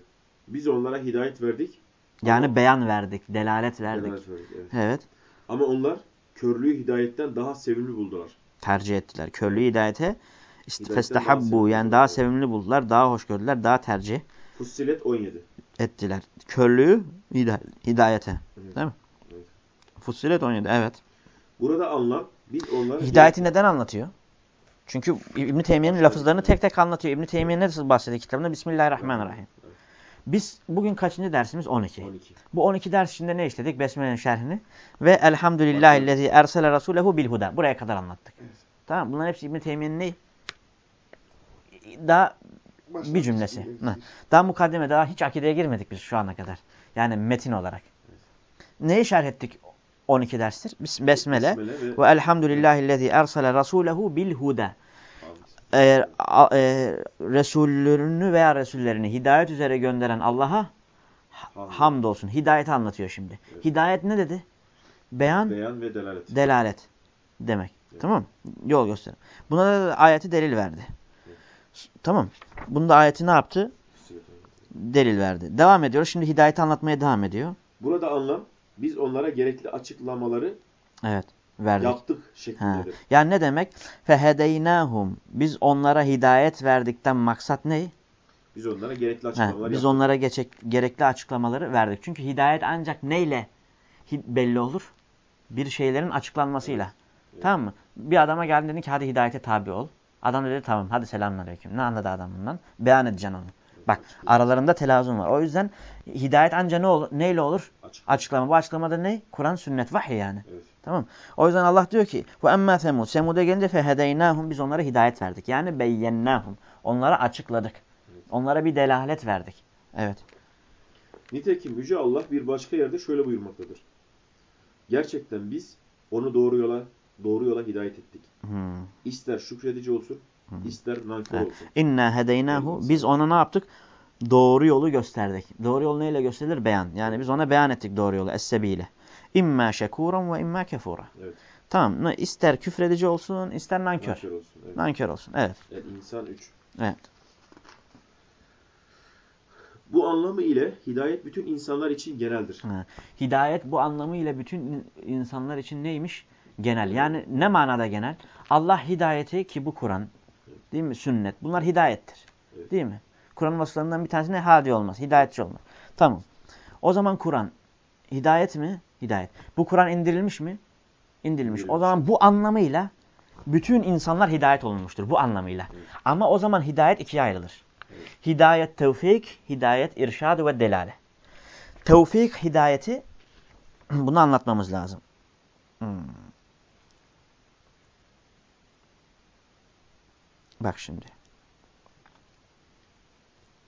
biz onlara hidayet verdik. Yani beyan verdik, delalet verdik. Delalet verdik evet. evet. Ama onlar körlüğü hidayetten daha sevimli buldular. Tercih ettiler. Körlüğü hidayete festehabbu yani daha sevimli buldular, daha hoş gördüler, daha tercih Fussilet 17. ettiler. Körlüğü hidayete. Evet. Değil mi? Evet. Fussilet 17 evet. Burada anlam biz onlara Hidayeti neden anlatıyor? Çünkü İbn Teymiye'nin lafızlarını tek tek anlatıyor. İbn Teymiye nasıl bahsediyor kitabında? Bismillahirrahmanirrahim. Biz bugün kaçıncı dersimiz? 12. 12. Bu 12 ders içinde ne işledik? Besmele'nin şerhini. Ve elhamdülillahillezî ersele rasulehu bilhuda. Buraya kadar anlattık. Evet. Tamam Bunlar hepsi İbn Teymiye'nin ne? Daha Başka bir cümlesi. Şey daha mukaddeme, daha hiç akideye girmedik biz şu ana kadar. Yani metin olarak. Evet. Neyi şerh ettik 12 derstir. Besmele. Besmele Ve elhamdülillahillezî ersale rasûlehu bil huda. Eğer a- e, Resullerini veya Resullerini hidayet üzere gönderen Allah'a Hamd. hamdolsun. Hidayeti anlatıyor şimdi. Evet. Hidayet ne dedi? Beyan, Beyan ve delalet. delalet demek. Evet. Tamam Yol göster. Buna da ayeti delil verdi. Tamam. Bunda ayeti ne yaptı? Delil verdi. Devam ediyoruz. Şimdi hidayeti anlatmaya devam ediyor. Burada anlam biz onlara gerekli açıklamaları Evet. Verdik. yaptık şeklindedir. Yani ne demek? Fehedeynahum. Biz onlara hidayet verdikten maksat ne? Biz onlara gerekli açıklamaları biz yaptık. onlara geçek, gerekli açıklamaları verdik. Çünkü hidayet ancak neyle belli olur? Bir şeylerin açıklanmasıyla. Evet. Tamam mı? Bir adama geldin dedin ki hadi hidayete tabi ol. Adam dedi tamam hadi selamünaleyküm. Ne anladı adam bundan? Beyan edeceksin onu. Bak aralarında telazum var. O yüzden hidayet ancak ne olur, neyle olur? Açık. Açıklama. Bu açıklamada ne? Kur'an, sünnet, vahiy yani. Evet. Tamam. O yüzden Allah diyor ki ve emmâ semud. Semud'a gelince fehedeynâhum. Biz onlara hidayet verdik. Yani beyyennâhum. Onlara açıkladık. Evet. Onlara bir delalet verdik. Evet. Nitekim Yüce Allah bir başka yerde şöyle buyurmaktadır. Gerçekten biz onu doğru yola doğru yola hidayet ettik. Hmm. İster şükredici olsun, ister nankör olsun. İnna hedeynahu. Biz ona ne yaptık? Doğru yolu gösterdik. Doğru yol neyle gösterilir? Beyan. Yani biz ona beyan ettik doğru yolu. Es-sebiyle. İmma şekuran ve imma kefura. Evet. Tamam. İster küfredici olsun, ister nankör. Nankör olsun. Evet. Nankör olsun. Evet. Yani insan 3. Evet. Bu anlamı ile hidayet bütün insanlar için geneldir. Ha. Hidayet bu anlamıyla bütün in- insanlar için neymiş? Genel. Yani ne manada genel? Allah hidayeti ki bu Kur'an, değil mi? Sünnet. Bunlar hidayettir. Evet. Değil mi? Kur'an'ın vasıflarından bir tanesi ne? Hadi olmaz. Hidayetçi olmaz. Tamam. O zaman Kur'an hidayet mi? Hidayet. Bu Kur'an indirilmiş mi? İndirilmiş. O zaman bu anlamıyla bütün insanlar hidayet olunmuştur. Bu anlamıyla. Evet. Ama o zaman hidayet ikiye ayrılır. Evet. Hidayet tevfik, hidayet irşad ve delale. Tevfik hidayeti bunu anlatmamız lazım. Hmm. Bak şimdi.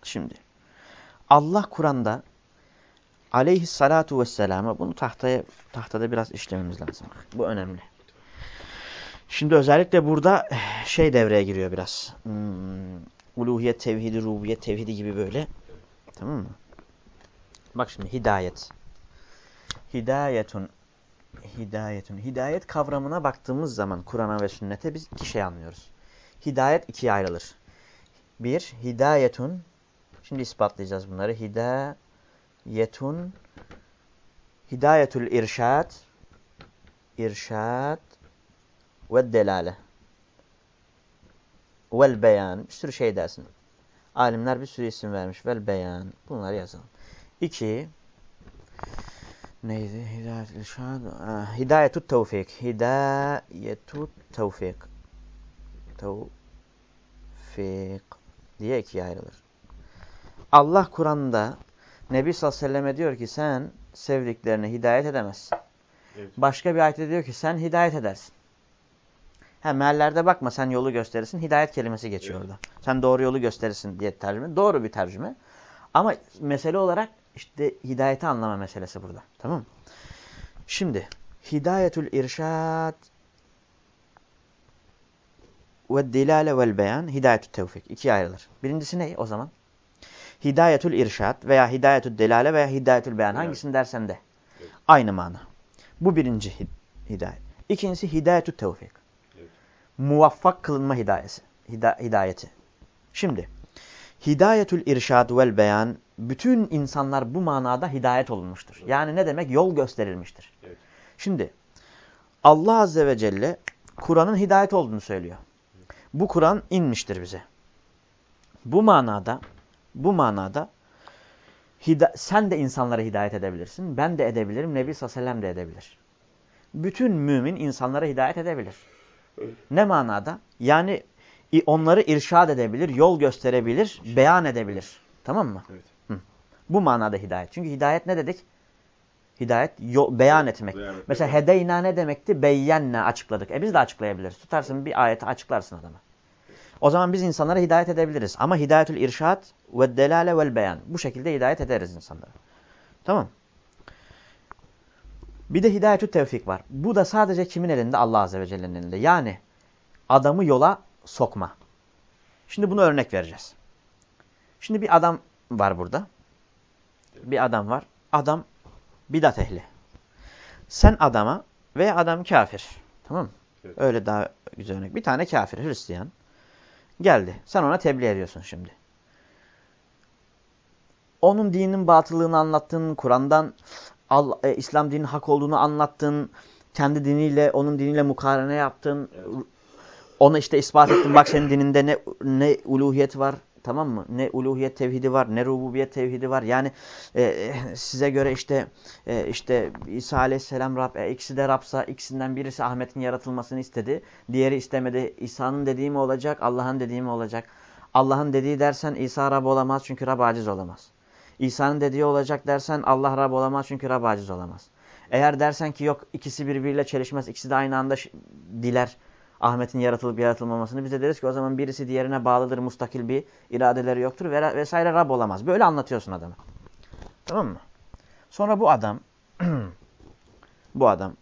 Şimdi. Allah Kur'an'da aleyhissalatu vesselama bunu tahtaya tahtada biraz işlememiz lazım. Bu önemli. Şimdi özellikle burada şey devreye giriyor biraz. Hmm, uluhiyet tevhidi, rububiyet tevhidi gibi böyle. Tamam mı? Bak şimdi hidayet. Hidayetun hidayetun. Hidayet kavramına baktığımız zaman Kur'an'a ve sünnete biz iki şey anlıyoruz. Hidayet ikiye ayrılır. Bir, hidayetun. Şimdi ispatlayacağız bunları. Hidayetun. Hidayetul irşad. İrşad. Ve delale. Vel beyan. Bir sürü şey dersin. Alimler bir sürü isim vermiş. Vel beyan. Bunları yazalım. İki. Neydi? Hidayet irşad. Ah, Hidayetut tevfik. Hidayetut tevfik. Tevfik diye ikiye ayrılır. Allah Kur'an'da Nebi sallallahu aleyhi ve selleme diyor ki sen sevdiklerine hidayet edemezsin. Evet. Başka bir ayette diyor ki sen hidayet edersin. Ha meallerde bakma sen yolu gösterirsin. Hidayet kelimesi geçiyor Evet. orada. Sen doğru yolu gösterirsin diye tercüme. Doğru bir tercüme. Ama mesele olarak işte hidayeti anlama meselesi burada. Tamam? Şimdi hidayetül irşad ve dilale vel beyan hidayetü tevfik. İkiye ayrılır. Birincisi ne o zaman? Hidayetül irşad veya hidayetül delale veya hidayetül beyan. Evet. Hangisini dersen de. Evet. Aynı mana. Bu birinci hid hidayet. İkincisi hidayetü tevfik. Evet. Muvaffak kılınma hidayesi. Hida hidayeti. Şimdi hidayetül irşad vel beyan bütün insanlar bu manada hidayet olunmuştur. Evet. Yani ne demek? Yol gösterilmiştir. Evet. Şimdi Allah Azze ve Celle Kur'an'ın hidayet olduğunu söylüyor. Bu Kur'an inmiştir bize. Bu manada bu manada sen de insanlara hidayet edebilirsin. Ben de edebilirim. Nebi sallallahu de edebilir. Bütün mümin insanlara hidayet edebilir. Ne manada? Yani onları irşad edebilir, yol gösterebilir, beyan edebilir. Tamam mı? Evet. Bu manada hidayet. Çünkü hidayet ne dedik? Hidayet yol, beyan etmek. Beyan etmek. Mesela hedeyna ne demekti? Beyyenne açıkladık. E biz de açıklayabiliriz. Tutarsın bir ayeti açıklarsın adama. O zaman biz insanlara hidayet edebiliriz. Ama hidayetül irşad ve delale vel beyan. Bu şekilde hidayet ederiz insanlara. Tamam. Bir de hidayetü tevfik var. Bu da sadece kimin elinde? Allah Azze ve Celle'nin elinde. Yani adamı yola sokma. Şimdi bunu örnek vereceğiz. Şimdi bir adam var burada. Bir adam var. Adam bidat ehli. Sen adama veya adam kafir. Tamam mı? Evet. Öyle daha güzel örnek. Bir tane kafir, Hristiyan. Geldi. Sen ona tebliğ ediyorsun şimdi. Onun dininin batıllığını anlattın. Kur'an'dan e, İslam dininin hak olduğunu anlattın. Kendi diniyle, onun diniyle mukarene yaptın. Evet. Ona işte ispat ettin. Bak senin dininde ne, ne uluhiyet var. Tamam mı? Ne uluhiyet tevhidi var, ne rububiyet tevhidi var. Yani e, size göre işte e, işte İsa Aleyhisselam Rab, e, ikisi de Rabsa, ikisinden birisi Ahmet'in yaratılmasını istedi. Diğeri istemedi. İsa'nın dediği mi olacak, Allah'ın dediği mi olacak? Allah'ın dediği dersen İsa Rab olamaz çünkü Rab aciz olamaz. İsa'nın dediği olacak dersen Allah Rab olamaz çünkü Rab aciz olamaz. Eğer dersen ki yok ikisi birbiriyle çelişmez, ikisi de aynı anda diler Ahmet'in yaratılıp yaratılmamasını biz de deriz ki o zaman birisi diğerine bağlıdır, mustakil bir iradeleri yoktur vesaire Rab olamaz. Böyle anlatıyorsun adama. Tamam mı? Sonra bu adam bu adam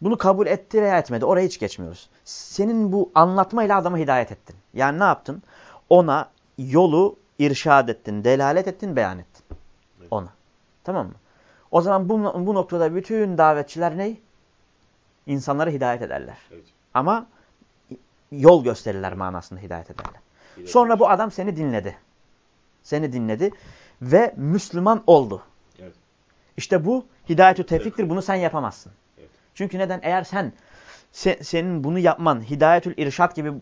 bunu kabul etti veya etmedi. Oraya hiç geçmiyoruz. Senin bu anlatmayla adamı hidayet ettin. Yani ne yaptın? Ona yolu irşad ettin, delalet ettin, beyan ettin. Ona. Tamam mı? O zaman bu, bu noktada bütün davetçiler ne? İnsanları hidayet ederler. Evet. Ama yol gösterirler manasında hidayet ederler. Hidayet Sonra bu adam seni dinledi. Seni dinledi ve Müslüman oldu. Evet. İşte bu hidayet-ü tevfiktir. Bunu sen yapamazsın. Evet. Çünkü neden? Eğer sen se, senin bunu yapman hidayetül irşat gibi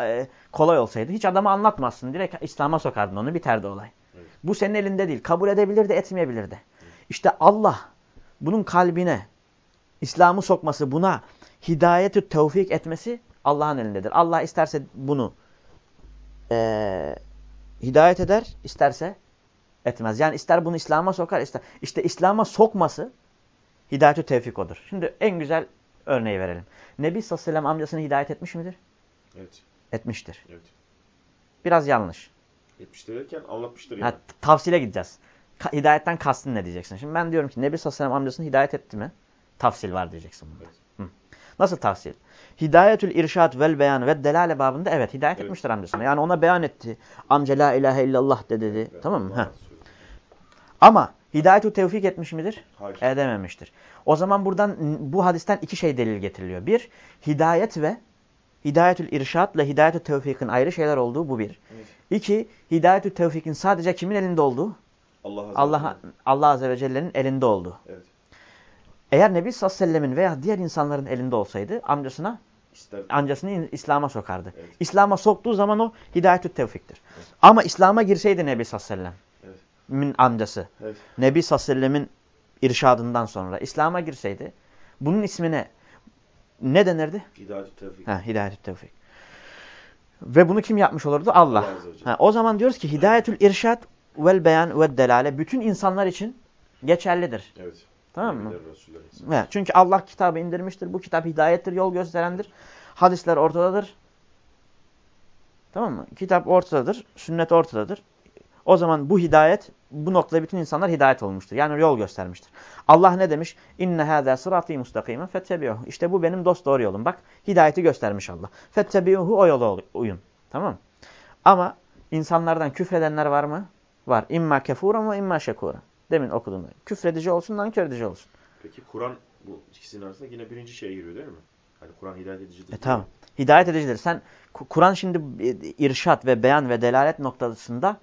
e, kolay olsaydı hiç adamı anlatmazsın. Direkt İslam'a sokardın onu biterdi olay. Evet. Bu senin elinde değil. Kabul edebilir de etmeyebilir de. İşte Allah bunun kalbine İslam'ı sokması buna hidayetü tevfik etmesi Allah'ın elindedir. Allah isterse bunu e, hidayet eder, isterse etmez. Yani ister bunu İslam'a sokar, ister. İşte İslam'a sokması hidayetü tevfik odur. Şimdi en güzel örneği verelim. Nebi sallallahu aleyhi ve sellem amcasını hidayet etmiş midir? Evet. Etmiştir. Evet. Biraz yanlış. Etmiştir derken anlatmıştır Ha, yani. tavsile gideceğiz. Hidayetten kastın ne diyeceksin? Şimdi ben diyorum ki Nebi sallallahu aleyhi ve sellem amcasını hidayet etti mi? Tafsil var diyeceksin bunda. Evet. Nasıl tavsil? Hidayetül irşad vel beyan ve delale babında evet hidayet Evet. etmiştir amcasına. Yani ona beyan etti. Amca la ilahe illallah de dedi. Evet. Tamam mı? Ama hidayetü tevfik etmiş midir? Hayır. Edememiştir. O zaman buradan bu hadisten iki şey delil getiriliyor. Bir, hidayet ve hidayetül irşadla hidayetü tevfikin ayrı şeyler olduğu bu bir. Evet. İki, hidayetü tevfikin sadece kimin elinde olduğu? Allah Azze Allah. Allah Azze ve Celle'nin elinde olduğu. Evet. Eğer Nebi sallallahu aleyhi ve sellemin veya diğer insanların elinde olsaydı amcasına İster. amcasını İslam'a sokardı. Evet. İslam'a soktuğu zaman o hidayetü tevfiktir. Evet. Ama İslam'a girseydi Nebi sallallahu aleyhi ve Evet. sellem'in amcası, Evet. Nebi sallallahu aleyhi ve sellemin irşadından sonra İslam'a girseydi bunun ismine ne denirdi? Hidayet tevfik. Ha, hidayetü tevfik. Ve bunu kim yapmış olurdu? Allah. Ha, o zaman diyoruz ki hidayetül irşad vel beyan ve delale bütün insanlar için geçerlidir. Evet. Tamam mı? Evet, çünkü Allah kitabı indirmiştir. Bu kitap hidayettir, yol gösterendir. Hadisler ortadadır. Tamam mı? Kitap ortadadır, sünnet ortadadır. O zaman bu hidayet, bu noktada bütün insanlar hidayet olmuştur. Yani yol göstermiştir. Allah ne demiş? İnne hâzâ sırâtî mustakimen fettebi'uhu. İşte bu benim dost doğru yolum. Bak hidayeti göstermiş Allah. Fettebi'uhu o yola uyun. Tamam mı? Ama insanlardan küfredenler var mı? Var. İmma kefuran ve imma şekura. Demin okudum. Küfredici olsun, nankör edici olsun. Peki Kur'an bu ikisinin arasında yine birinci şeye giriyor değil mi? Hani Kur'an hidayet edicidir. E tamam. Hidayet edicidir. Sen Ku- Kur'an şimdi e, irşat ve beyan ve delalet noktasında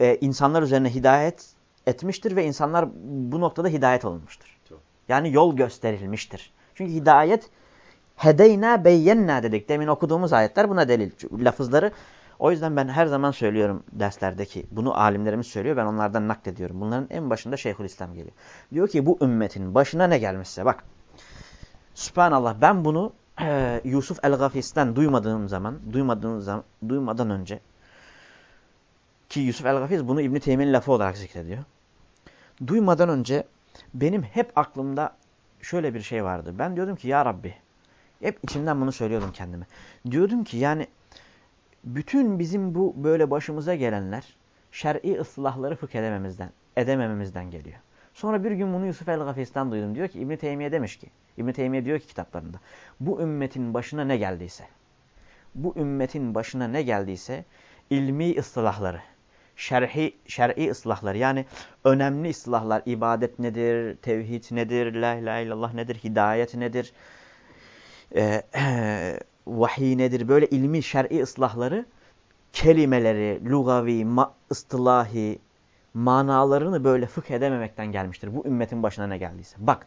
e, insanlar üzerine hidayet etmiştir ve insanlar bu noktada hidayet olunmuştur. Tamam. Yani yol gösterilmiştir. Çünkü hidayet hedeyna beyyenna dedik. Demin okuduğumuz ayetler buna delil. Lafızları o yüzden ben her zaman söylüyorum derslerdeki. Bunu alimlerimiz söylüyor. Ben onlardan naklediyorum. Bunların en başında Şeyhülislam geliyor. Diyor ki bu ümmetin başına ne gelmişse bak. Sübhanallah ben bunu e, Yusuf el-Gafis'ten duymadığım zaman, duymadığım zaman, duymadan önce ki Yusuf el-Gafiz bunu İbn Teymiye'nin lafı olarak zikrediyor. Duymadan önce benim hep aklımda şöyle bir şey vardı. Ben diyordum ki ya Rabbi hep içimden bunu söylüyordum kendime. Diyordum ki yani bütün bizim bu böyle başımıza gelenler şer'i ıslahları fıkh edemememizden, edemememizden geliyor. Sonra bir gün bunu Yusuf el-Gafis'ten duydum. Diyor ki İbn Teymiye demiş ki, İbn Teymiye diyor ki kitaplarında, bu ümmetin başına ne geldiyse, bu ümmetin başına ne geldiyse ilmi ıslahları, şerhi, şer'i ıslahları yani önemli ıslahlar, ibadet nedir, tevhid nedir, la ilahe illallah nedir, hidayet nedir, e, e, vahiy nedir, böyle ilmi şer'i ıslahları kelimeleri, lugavi, ma, ıstılahi, manalarını böyle fıkh edememekten gelmiştir. Bu ümmetin başına ne geldiyse. Bak,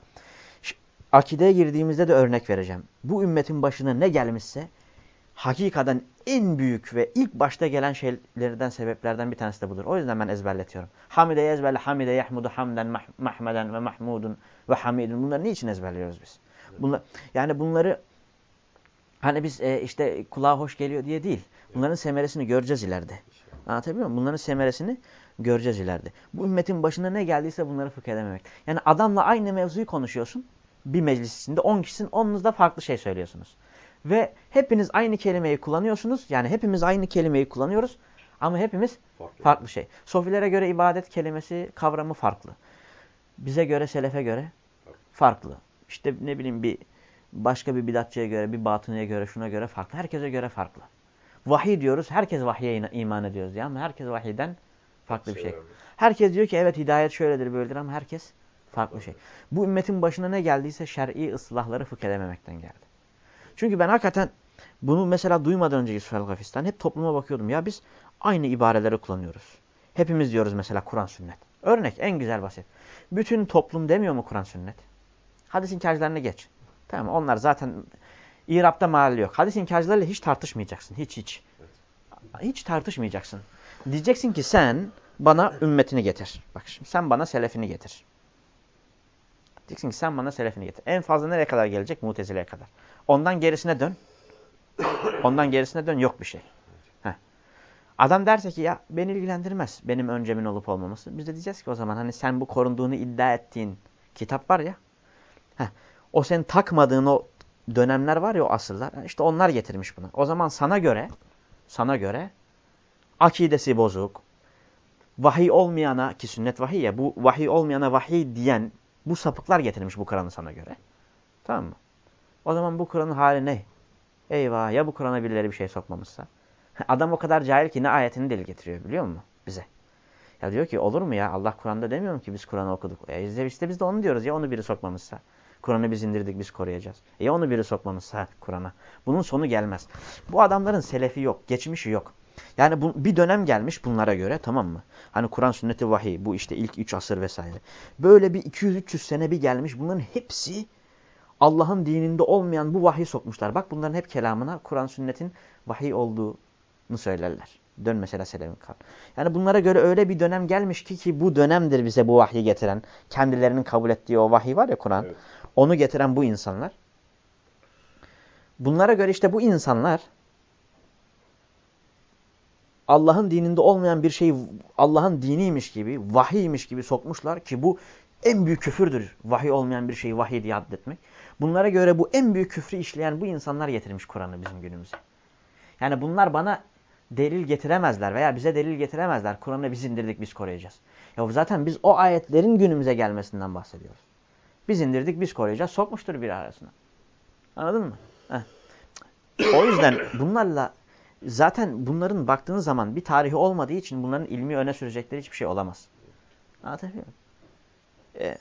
akideye girdiğimizde de örnek vereceğim. Bu ümmetin başına ne gelmişse, hakikaten en büyük ve ilk başta gelen şeylerden, sebeplerden bir tanesi de budur. O yüzden ben ezberletiyorum. Hamide'yi ezberle, hamide yahmudu hamden, mah mahmeden ve mahmudun ve hamidun. Bunları niçin ezberliyoruz biz? Bunlar, yani bunları hani biz e, işte kulağa hoş geliyor diye değil. Bunların semeresini göreceğiz ileride. Anlatabiliyor muyum? Bunların semeresini göreceğiz ileride. Bu ümmetin başına ne geldiyse bunları fıkh edememek. Yani adamla aynı mevzuyu konuşuyorsun. Bir meclis içinde 10 kişinin 10'unuz da farklı şey söylüyorsunuz. Ve hepiniz aynı kelimeyi kullanıyorsunuz. Yani hepimiz aynı kelimeyi kullanıyoruz. Ama hepimiz farklı, farklı şey. Sofilere göre ibadet kelimesi kavramı farklı. Bize göre, selefe göre farklı. İşte ne bileyim bir başka bir bidatçıya göre, bir batınıya göre, şuna göre farklı. Herkese göre farklı. Vahiy diyoruz. Herkes vahiye iman ediyoruz ya. Ama herkes vahiyden farklı bir şey. Herkes diyor ki evet hidayet şöyledir böyledir ama herkes farklı şey. Bu ümmetin başına ne geldiyse şer'i ıslahları fıkh edememekten geldi. Çünkü ben hakikaten bunu mesela duymadan önce Yusuf el-Gafis'ten hep topluma bakıyordum. Ya biz aynı ibareleri kullanıyoruz. Hepimiz diyoruz mesela Kur'an sünnet. Örnek en güzel basit. Bütün toplum demiyor mu Kur'an sünnet? Hadis inkarcılarına geç. Tamam onlar zaten İrab'da mahalli yok. Hadis inkarcılarıyla hiç tartışmayacaksın. Hiç hiç. Hiç tartışmayacaksın. Diyeceksin ki sen bana ümmetini getir. Bak şimdi sen bana selefini getir. Diyeceksin ki sen bana selefini getir. En fazla nereye kadar gelecek? Mutezile'ye kadar. Ondan gerisine dön. Ondan gerisine dön. Yok bir şey. Heh. Adam derse ki ya beni ilgilendirmez benim öncemin olup olmaması. Biz de diyeceğiz ki o zaman hani sen bu korunduğunu iddia ettiğin kitap var ya. Heh, o senin takmadığın o dönemler var ya o asırlar. İşte onlar getirmiş bunu. O zaman sana göre sana göre akidesi bozuk, vahiy olmayana ki sünnet vahiy ya bu vahiy olmayana vahiy diyen bu sapıklar getirmiş bu Kur'an'ı sana göre. Tamam mı? O zaman bu Kur'an'ın hali ne? Eyvah ya bu Kur'an'a birileri bir şey sokmamışsa. Adam o kadar cahil ki ne ayetini deli getiriyor biliyor musun bize? Ya diyor ki olur mu ya Allah Kur'an'da demiyorum ki biz Kur'an'ı okuduk. Ya işte biz de onu diyoruz ya onu biri sokmamışsa. Kur'an'ı biz indirdik biz koruyacağız. Ya onu biri sokmamışsa Kur'an'a. Bunun sonu gelmez. Bu adamların selefi yok, geçmişi yok. Yani bu, bir dönem gelmiş bunlara göre tamam mı? Hani Kur'an sünneti vahiy bu işte ilk 3 asır vesaire. Böyle bir 200-300 sene bir gelmiş bunların hepsi Allah'ın dininde olmayan bu vahiy sokmuşlar. Bak bunların hep kelamına Kur'an sünnetin vahiy olduğunu söylerler. Dön mesela Selam'ın kal. Yani bunlara göre öyle bir dönem gelmiş ki ki bu dönemdir bize bu vahyi getiren. Kendilerinin kabul ettiği o vahiy var ya Kur'an. Evet. Onu getiren bu insanlar. Bunlara göre işte bu insanlar Allah'ın dininde olmayan bir şeyi Allah'ın diniymiş gibi, vahiymiş gibi sokmuşlar ki bu en büyük küfürdür. Vahiy olmayan bir şeyi vahiy diye addetmek. Bunlara göre bu en büyük küfrü işleyen bu insanlar getirmiş Kur'an'ı bizim günümüze. Yani bunlar bana delil getiremezler veya bize delil getiremezler. Kur'an'ı biz indirdik, biz koruyacağız. Ya zaten biz o ayetlerin günümüze gelmesinden bahsediyoruz. Biz indirdik, biz koruyacağız. Sokmuştur bir arasına. Anladın mı? Heh. O yüzden bunlarla zaten bunların baktığınız zaman bir tarihi olmadığı için bunların ilmi öne sürecekleri hiçbir şey olamaz. Anlatabiliyor muyum? Ee,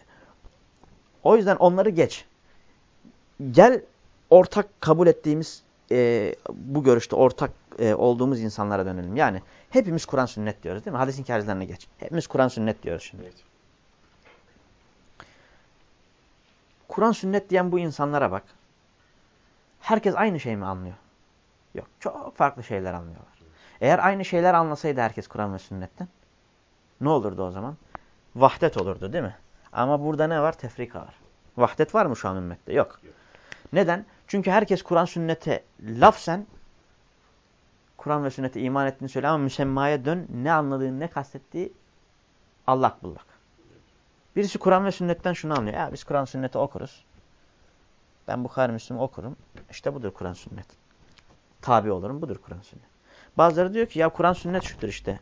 o yüzden onları geç. Gel ortak kabul ettiğimiz e, bu görüşte ortak e, olduğumuz insanlara dönelim. Yani hepimiz Kur'an sünnet diyoruz değil mi? Hadisin kârizlerine geç. Hepimiz Kur'an sünnet diyoruz şimdi. Evet. Kur'an sünnet diyen bu insanlara bak. Herkes aynı şey mi anlıyor? Yok. Çok farklı şeyler anlıyorlar. Eğer aynı şeyler anlasaydı herkes Kur'an ve sünnetten ne olurdu o zaman? Vahdet olurdu değil mi? Ama burada ne var? Tefrika var. Vahdet var mı şu an ümmette? Yok. Neden? Çünkü herkes Kur'an sünnete lafsen Kur'an ve sünnete iman ettiğini söyle ama müsemmaya dön ne anladığını ne kastettiği allak bullak. Birisi Kur'an ve sünnetten şunu anlıyor. Ya biz Kur'an sünneti okuruz. Ben Bukhari Müslüm okurum. İşte budur Kur'an sünnet. Tabi olurum budur Kur'an sünnet. Bazıları diyor ki ya Kur'an sünnet şudur işte.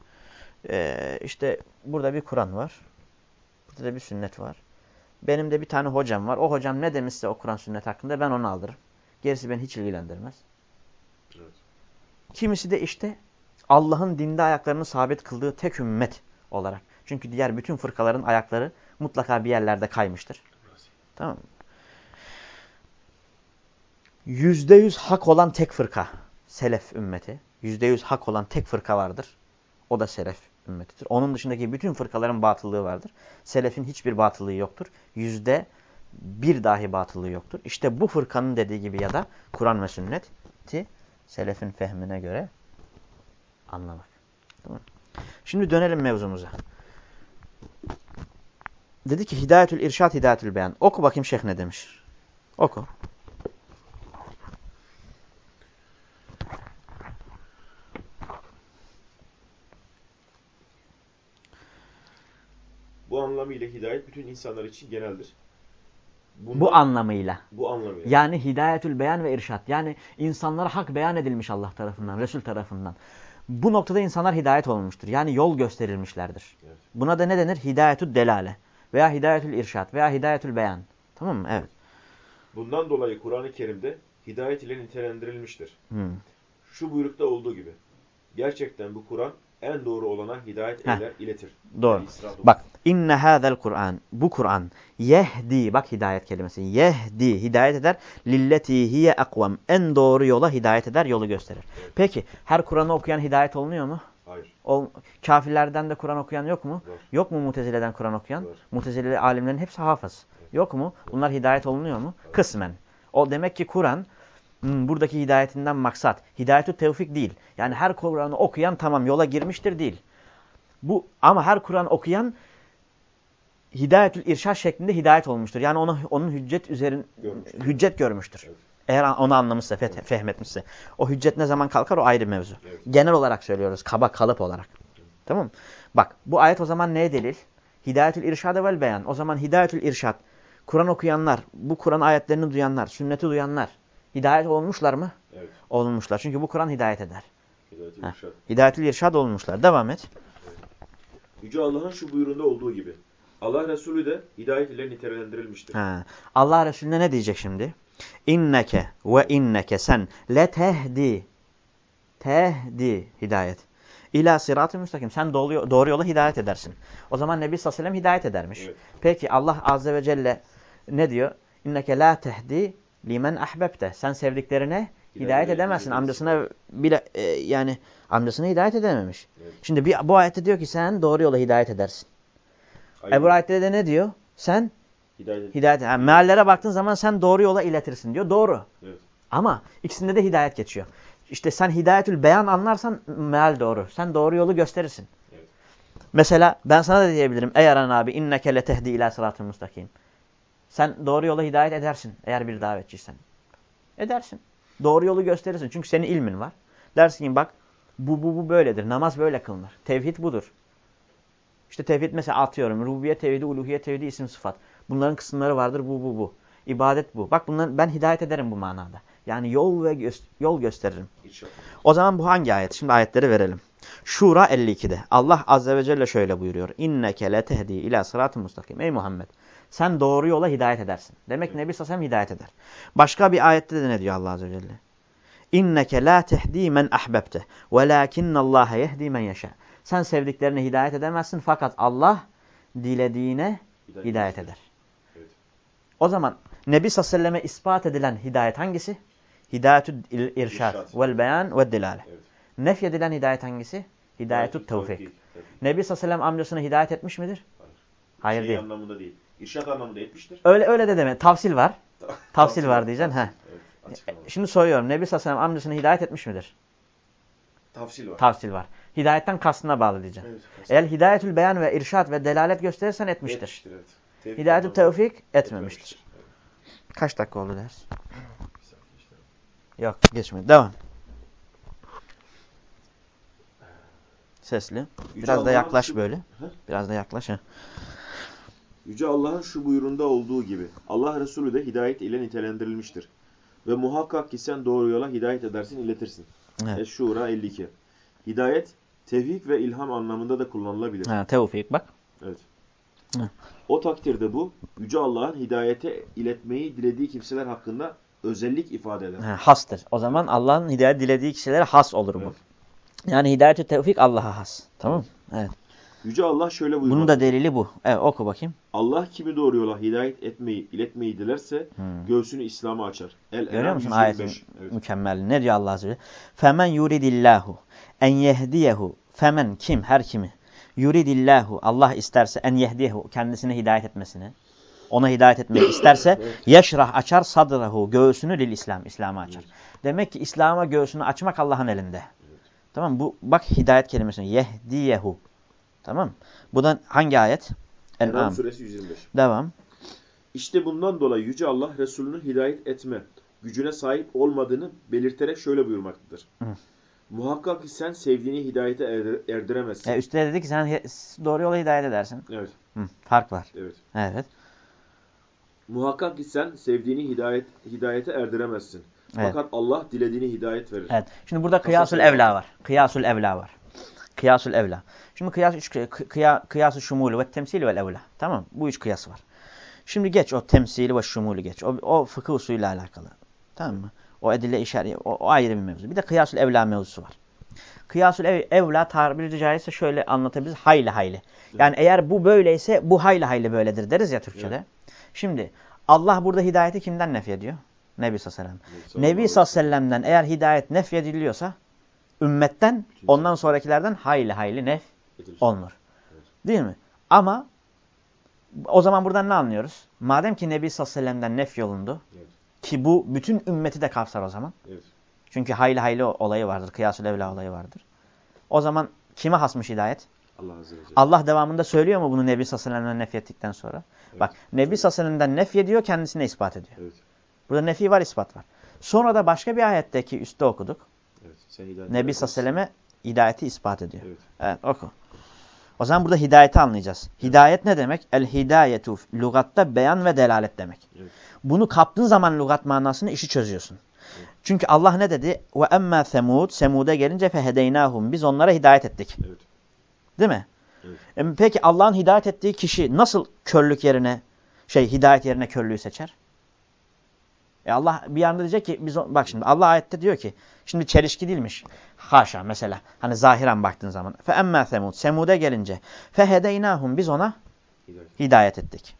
Ee, işte burada bir Kur'an var. Burada da bir sünnet var. Benim de bir tane hocam var. O hocam ne demişse o Kur'an sünnet hakkında ben onu aldırırım. Gerisi beni hiç ilgilendirmez. Evet. Kimisi de işte Allah'ın dinde ayaklarını sabit kıldığı tek ümmet olarak. Çünkü diğer bütün fırkaların ayakları mutlaka bir yerlerde kaymıştır. Tamam mı? Yüzde yüz hak olan tek fırka. Selef ümmeti. Yüzde yüz hak olan tek fırka vardır. O da selef ümmetidir. Onun dışındaki bütün fırkaların batıllığı vardır. Selefin hiçbir batıllığı yoktur. Yüzde bir dahi batıllığı yoktur. İşte bu fırkanın dediği gibi ya da Kur'an ve sünneti selefin fehmine göre anlamak. Tamam. Şimdi dönelim mevzumuza. Dedi ki hidayetül irşad, hidayetül beyan. Oku bakayım şeyh ne demiş. Oku. Bu anlamıyla hidayet bütün insanlar için geneldir. Bundan- Bu anlamıyla. bu anlamıyla. Yani hidayetül beyan ve irşad. Yani insanlara hak beyan edilmiş Allah tarafından, Resul tarafından. Bu noktada insanlar hidayet olmuştur. Yani yol gösterilmişlerdir. Evet. Buna da ne denir? Hidayetül delale veya hidayetül irşad veya hidayetül beyan. Tamam mı? Evet. Bundan dolayı Kur'an-ı Kerim'de hidayet ile nitelendirilmiştir. Hmm. Şu buyrukta olduğu gibi. Gerçekten bu Kur'an en doğru olana hidayet Heh. eyler, iletir. Doğru. Dokuz. Bak inne hâzel Kur'an. Bu Kur'an yehdi bak hidayet kelimesi. Yehdi hidayet eder. Lilleti hiye akvam. En doğru yola hidayet eder, yolu gösterir. Evet. Peki her Kur'an'ı okuyan hidayet olunuyor mu? Hayır. Ol, kafirlerden de Kur'an okuyan yok mu? Var. Yok mu Mutezile'den Kur'an okuyan? Var. Mutezile alimlerin hepsi hafız. Yok mu? Bunlar hidayet olunuyor mu? Kısmen. O demek ki Kur'an hmm, buradaki hidayetinden maksat. Hidayetü tevfik değil. Yani her Kur'an'ı okuyan tamam yola girmiştir değil. Bu ama her Kur'an okuyan hidayetül irşad şeklinde hidayet olmuştur. Yani ona onun hüccet üzerin Görmüştür. hüccet görmüştür. Evet. Eğer onu anlamışsa, fe- fehmetmişse. O hüccet ne zaman kalkar o ayrı mevzu. Evet. Genel olarak söylüyoruz. Kaba kalıp olarak. Tamam mı? Bak bu ayet o zaman neye delil? Hidayetül irşad vel beyan. O zaman hidayetül irşad. Kur'an okuyanlar, bu Kur'an ayetlerini duyanlar, sünneti duyanlar hidayet olmuşlar mı? Evet. Olmuşlar. Çünkü bu Kur'an hidayet eder. Hidayet-i Heh. irşad. Hidayetül irşad olmuşlar. Devam et. Yüce Allah'ın şu buyruğunda olduğu gibi. Allah Resulü de hidayet ile nitelendirilmiştir. Ha. Allah Resulüne ne diyecek şimdi? İnneke ve inneke sen letehdi. Tehdi hidayet. İla sıratı müstakim. Sen doğru, doğru yola hidayet edersin. O zaman Nebi sallallahu aleyhi ve sellem hidayet edermiş. Evet. Peki Allah azze ve celle ne diyor? İnneke la tehdi limen ahbebte. Sen sevdiklerine hidayet, Hidayet edemezsin. Amcasına bile e, yani amcasına hidayet edememiş. Evet. Şimdi bir, bu ayette diyor ki sen doğru yola hidayet edersin. Aynen. Ebru ayette de ne diyor? Sen Hidayet. Hidayet. Yani meallere baktığın zaman sen doğru yola iletirsin diyor. Doğru. Evet. Ama ikisinde de hidayet geçiyor. İşte sen hidayetül beyan anlarsan meal doğru. Sen doğru yolu gösterirsin. Evet. Mesela ben sana da diyebilirim. Ey Aran abi inneke letehdi ila sıratı mustakim. Sen doğru yola hidayet edersin eğer bir davetçiysen. Edersin. Doğru yolu gösterirsin. Çünkü senin ilmin var. Dersin ki bak bu bu bu böyledir. Namaz böyle kılınır. Tevhid budur. İşte tevhid mesela atıyorum. Rububiyet tevhidi, uluhiyet tevhidi, isim sıfat. Bunların kısımları vardır bu bu bu. İbadet bu. Bak bunların ben hidayet ederim bu manada. Yani yol ve gö yol gösteririm. O zaman bu hangi ayet? Şimdi ayetleri verelim. Şura 52'de. Allah azze ve celle şöyle buyuruyor. İnneke letehdi ila sıratı mustakim. Ey Muhammed sen doğru yola hidayet edersin. Demek Nebi Sassam hidayet eder. Başka bir ayette de ne diyor Allah azze ve celle? İnneke la tehdi men ahbebte velakinnallaha yehdi men yeşâ. Sen sevdiklerine hidayet edemezsin fakat Allah dilediğine hidayet eder. O zaman Nebi sallallahu aleyhi ve selleme ispat edilen hidayet hangisi? Hidayetü irşad vel beyan ve dilale. Evet. Nef edilen hidayet hangisi? Hidayetü tevfik. Nebi sallallahu aleyhi ve sellem amcasına hidayet etmiş midir? Hayır. Hayır şey değil. anlamında değil. İrşad anlamında etmiştir. Öyle öyle de deme. Tavsil var. Tavsil var diyeceksin. Heh. Evet. Açıklama. Şimdi soruyorum. Nebi sallallahu aleyhi ve sellem amcasına hidayet etmiş midir? Tavsil var. Tavsil var. Hidayetten kastına bağlı diyeceksin. Evet. Eğer hidayetül beyan ve irşad ve delalet gösterirsen etmiştir. Etmiştir. Evet. Tevfik anlamında tevfik etmemiştir. Evet. Kaç dakika oldu ders? Yok geçmedi. Devam. Sesli. Biraz da yaklaş böyle. Biraz da yaklaş. ha. Yüce Allah'ın şu buyruğunda olduğu gibi Allah Resulü de hidayet ile nitelendirilmiştir. Ve muhakkak ki sen doğru yola hidayet edersin, iletirsin. Evet. Eş-Şura 52. Hidayet, tevhik ve ilham anlamında da kullanılabilir. Ha, tevfik bak. Evet. O takdirde bu Yüce Allah'ın hidayete iletmeyi dilediği kimseler hakkında özellik ifade eder. Ha, hastır. O zaman Allah'ın hidayet dilediği kişilere has olur bu. Evet. Yani hidayet-ü tevfik Allah'a has. Tamam Evet. Yüce Allah şöyle buyurmaktadır. Bunun da delili bu. Evet oku bakayım. Allah kimi doğru yola hidayet etmeyi, iletmeyi dilerse Hmm. göğsünü İslam'a açar. El Görüyor musun 125. ayetin Evet. mükemmel. Ne diyor Allah Azze ve Celle? Femen yuridillahu en yehdiyehu. Femen kim? Her kimi? Yuridillahu. Allah isterse en yehdiyehu. Kendisine hidayet etmesini. Ona hidayet etmek isterse yeşrah açar sadrahu. Göğsünü lil İslam. İslam'a açar. Demek ki İslam'a göğsünü açmak Allah'ın elinde. Tamam Bu bak hidayet kelimesine. Yehdiyehu. Tamam Bu da hangi ayet? En'am. suresi 125. Devam. İşte bundan dolayı Yüce Allah Resulünü hidayet etme gücüne sahip olmadığını belirterek şöyle buyurmaktadır. Hı. Muhakkak ki sen sevdiğini hidayete erdir- erdiremezsin. E, üstte dedi ki sen doğru yola hidayet edersin. Evet, Hı, fark var. evet. Evet. Muhakkak ki sen sevdiğini hidayet hidayete erdiremezsin. Evet. Fakat Allah dilediğini hidayet verir. Evet. Şimdi burada kıyasül evla var. Kıyasül evla var. Kıyasül evla. Şimdi kıyas üç kıya, kıya, kıyası şumulu ve temsil ve evla. Tamam Bu üç kıyas var. Şimdi geç o temsili ve şumulu geç. O, o fıkıh usulüyle alakalı. Tamam mı? O edille işaret, o, o ayrı bir mevzu. Bir de kıyasül evla mevzusu var. Kıyasül ev, evla tabiri caizse şöyle anlatabiliriz. Hayli hayli. Yani eğer bu böyleyse bu hayli hayli böyledir deriz ya Türkçe'de. Evet. Şimdi Allah burada hidayeti kimden nefyediyor? Nebi sallallahu aleyhi ve sellem. Nebi sallallahu aleyhi ve sellem'den eğer hidayet nefyediliyorsa ümmetten ondan sonrakilerden hayli hayli nef olunur. Evet. Değil mi? Ama o zaman buradan ne anlıyoruz? Madem ki Nebi sallallahu aleyhi ve sellem'den nef yolundu Evet. Ki bu bütün ümmeti de kapsar o zaman. Evet. Çünkü hayli hayli olayı vardır. Kıyasül evla olayı vardır. O zaman kime hasmış hidayet? Allah Azze ve Celle. Allah devamında söylüyor mu bunu Nebi sellem'den nefyettikten sonra? Evet. Bak Nebi sellem'den nefyediyor kendisine ispat ediyor. Evet. Burada nefi var ispat var. Sonra da başka bir ayetteki üstte okuduk. Evet. Nebi selleme hidayeti ispat ediyor. Evet. Evet oku. O zaman burada hidayeti anlayacağız. Hidayet ne demek? El hidayetu lugatta beyan ve delalet demek. Evet. Bunu kaptığın zaman lugat manasını işi çözüyorsun. Çünkü Allah ne dedi? Ve emmâ semud, semude gelince fehedeynâhum. Biz onlara hidayet ettik. Evet. Değil mi? Evet. E, peki Allah'ın hidayet ettiği kişi nasıl körlük yerine, şey hidayet yerine körlüğü seçer? E Allah bir yanda diyecek ki biz bak şimdi Allah ayette diyor ki şimdi çelişki değilmiş. Haşa mesela hani zahiren baktığın zaman. Fe emmâ semud. Semude gelince fehedeynâhum biz ona Hidayet. ettik.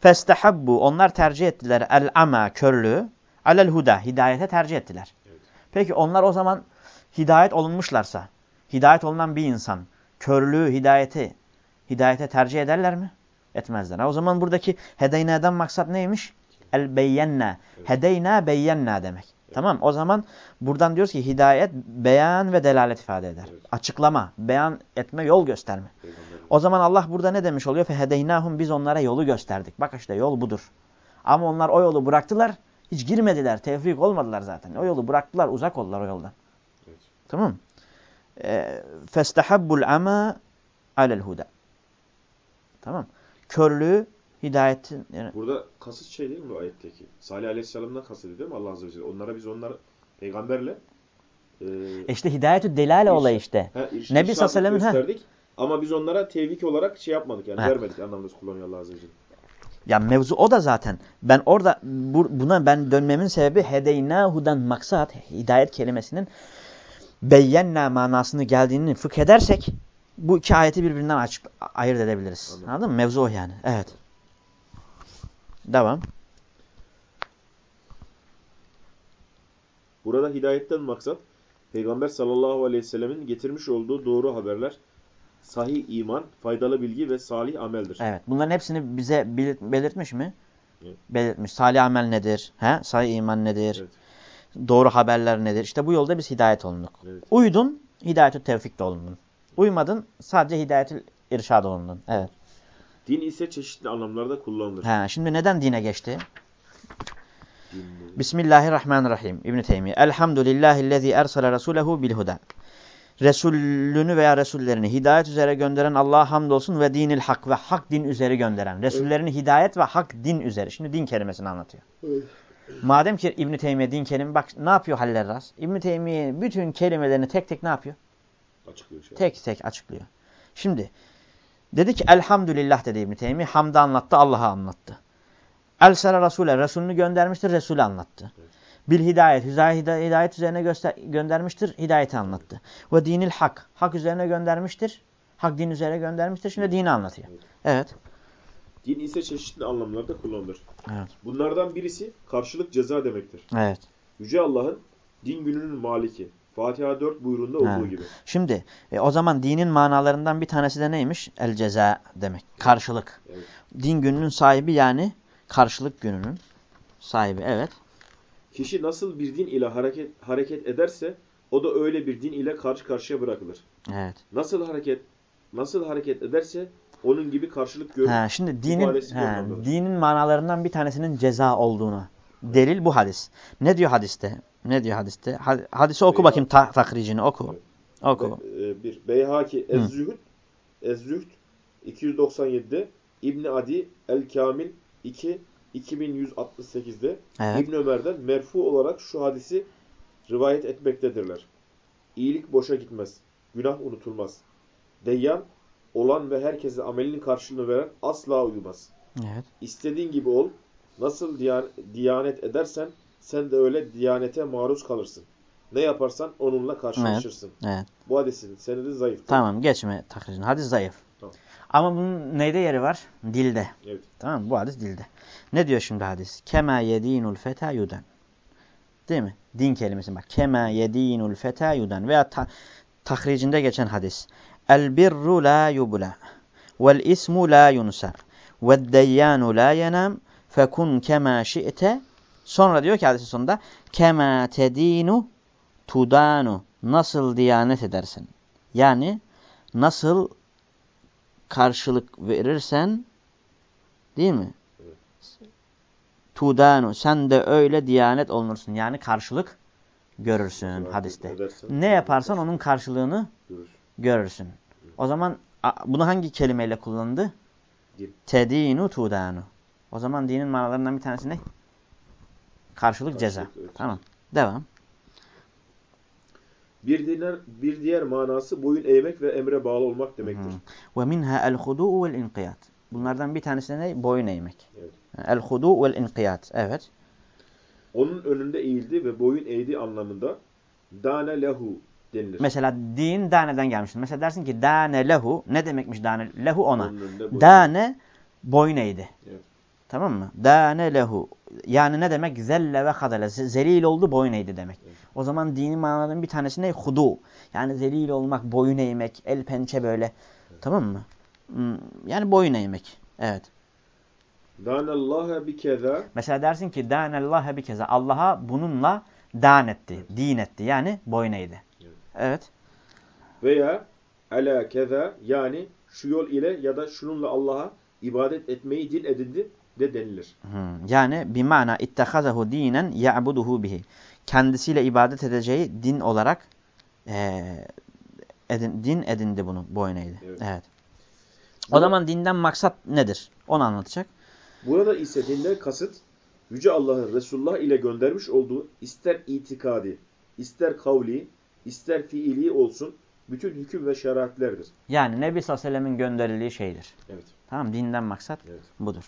Festehabbu onlar tercih ettiler el ama körlüğü alel huda hidayete tercih ettiler. Evet. Peki onlar o zaman hidayet olunmuşlarsa hidayet olunan bir insan körlüğü hidayeti hidayete tercih ederler mi? Etmezler. Ha, O zaman buradaki hedeyna'dan maksat neymiş? El beyyenna. Evet. Hedeyna beyyenna demek. Tamam O zaman buradan diyoruz ki hidayet beyan ve delalet ifade eder. Evet. Açıklama, beyan etme, yol gösterme. O zaman Allah burada ne demiş oluyor? Fehedeynahum biz onlara yolu gösterdik. Bak işte yol budur. Ama onlar o yolu bıraktılar. Hiç girmediler. Tevfik olmadılar zaten. O yolu bıraktılar. Uzak oldular o yoldan. Evet. Tamam mı? Ee, Festehabbul ama alel huda. Tamam. Körlüğü hidayetin yani, Burada kasıt şey değil mi bu ayetteki? Salih Aleyhisselam'dan kasıt değil mi Allah Azze ve Celle? Onlara biz onları peygamberle e, E işte hidayetü delale olayı işte. ha, irş- Nebi sallallahu gösterdik. Ama biz onlara tevfik olarak şey yapmadık yani Ha. vermedik anlamda kullanıyor Allah Azze ve Celle. Ya mevzu o da zaten. Ben orada bu- buna ben dönmemin sebebi hedeynahu'dan maksat hidayet kelimesinin beyyenna manasını geldiğini fıkh edersek bu iki ayeti birbirinden açık ayırt edebiliriz. Anladım. Anladın mı? Mevzu o yani. Evet. Devam. Burada hidayetten maksat Peygamber sallallahu aleyhi ve sellemin getirmiş olduğu doğru haberler, sahih iman, faydalı bilgi ve salih ameldir. Evet. Bunların hepsini bize belirt- belirtmiş mi? Evet. Belirtmiş. Salih amel nedir? He? Sahih iman nedir? Evet. Doğru haberler nedir? İşte bu yolda biz hidayet olunduk. Evet. Uydun, hidayetü tevfik de olundun. Uymadın, sadece hidayetül irşad olundun. Evet. Din ise çeşitli anlamlarda kullanılır. Ha, şimdi neden dine geçti? Din dedi. Bismillahirrahmanirrahim. İbn Teymiye. Elhamdülillahillezî ersele rasulehu bil huda. Resulünü veya Resullerini hidayet üzere gönderen Allah'a hamdolsun ve dinil hak ve hak din üzere gönderen. Resullerini hidayet ve hak din üzere. Şimdi din kelimesini anlatıyor. Madem ki İbn Teymiye din kelime bak ne yapıyor Hallerras? İbn Teymiye bütün kelimelerini tek tek ne yapıyor? Açıklıyor şey. Tek tek açıklıyor. Şimdi Dedi ki elhamdülillah dedi İbn-i Teymi. Hamdı anlattı, Allah'a anlattı. Elsere Resul'e, Resulünü göndermiştir, Resulü anlattı. Evet. Bil hidayet, hidayet, hidayet üzerine göster göndermiştir, hidayeti anlattı. Ve dinil hak, hak üzerine göndermiştir, hak din üzerine göndermiştir, şimdi dini anlatıyor. Evet. Evet. Din ise çeşitli anlamlarda kullanılır. Evet. Bunlardan birisi karşılık ceza demektir. Evet. Yüce Allah'ın din gününün maliki. Fatiha 4 buyruğunda olduğu Ha. gibi. Şimdi e, o zaman dinin manalarından bir tanesi de neymiş? El ceza demek. Karşılık. Evet. Din gününün sahibi yani karşılık gününün sahibi. Evet. Kişi nasıl bir din ile hareket, hareket ederse o da öyle bir din ile karşı karşıya bırakılır. Evet. Nasıl hareket nasıl hareket ederse onun gibi karşılık görür. Ha, şimdi dinin anlamdadır. dinin manalarından bir tanesinin ceza olduğuna delil bu hadis. Ne diyor hadiste? Ne diyor hadiste? Ha- Hadisi oku Beyha- bakayım ta takricini oku. Oku. Be- e, bir Beyhaki Ez-Zühd Ez-Zühd 297'de İbn Adi El-Kamil 2 2168'de Evet. İbn Ömer'den merfu olarak şu hadisi rivayet etmektedirler. İyilik boşa gitmez. Günah unutulmaz. Deyyan olan ve herkese amelinin karşılığını veren asla uyumaz. Evet. İstediğin gibi ol. Nasıl diyan- diyanet edersen sen de öyle diyanete maruz kalırsın. Ne yaparsan onunla karşılaşırsın. Evet. Bu hadisin senedi zayıf. Tamam geçme takricini. Hadis zayıf. Tamam. Ama bunun neyde yeri var? Dilde. Evet. Tamam mı? Bu hadis dilde. Ne diyor şimdi hadis? Kema yedinul feta yuden. Değil mi? Din kelimesi bak. Kema yedinul feta yuden. Veya ta tahricinde geçen hadis. El birru la yubla. Vel ismu la yunsa. Ve deyyanu la yenam. Fekun kema şi'te. Sonra diyor ki hadisin sonunda. Kema tedinu tudanu. Nasıl diyanet edersin? Yani nasıl karşılık verirsen değil mi? Tudanu sen de öyle diyanet olunursun. Yani karşılık görürsün Diyanet hadiste. edersen Ne yaparsan onun karşılığını görür. görürsün. O zaman bunu hangi kelimeyle kullandı? Din. Tedinu tudanu. O zaman dinin manalarından bir tanesi ne? Karşılık ceza. Karşılık, evet. Tamam. Devam. Bir diğer, bir diğer manası boyun eğmek ve emre bağlı olmak demektir. Ve minha el hudu vel inqiyat. Bunlardan bir tanesi ne? Boyun eğmek. Evet. El hudu vel inqiyat. Evet. Onun önünde eğildi ve boyun eğdi anlamında dane lehu denilir. Mesela din daneden gelmiştir. Mesela dersin ki dane lehu. Ne demekmiş dane lehu ona? Dane boyun eğdi. Evet. Tamam mı? Dane lehu. Yani ne demek? Zelle ve kadale. Z- Zelil oldu boyun eğdi demek. Evet. O zaman dinin manalarından bir tanesi ne? Hudu. Yani zelil olmak, boyun eğmek, el pençe böyle. Tamam mı? Hmm, Yani boyun eğmek. Evet. Dane Allah'a bir keza Mesela dersin ki dânellahe bir keza. Allah'a bununla dan etti, din etti. Yani boyun eğdi. Evet. Evet. veya ala keza yani şu yol ile ya da şununla Allah'a ibadet etmeyi din edindi de denilir. Hmm, Yani bir mana ittehazahu dinen ya'buduhu bihi. Kendisiyle ibadet edeceği din olarak eee, edin, din edindi bunu boyun eğdi. Evet. Evet. O zaman dinden maksat nedir? Onu anlatacak. Burada ise dinden kasıt Yüce Allah'ın Resulullah ile göndermiş olduğu ister itikadi, ister kavli, ister fiili olsun bütün hüküm ve şeriatlerdir. Yani Nebi sallallahu aleyhi ve sellemin gönderildiği şeydir. Evet. Tamam dinden maksat Evet. budur.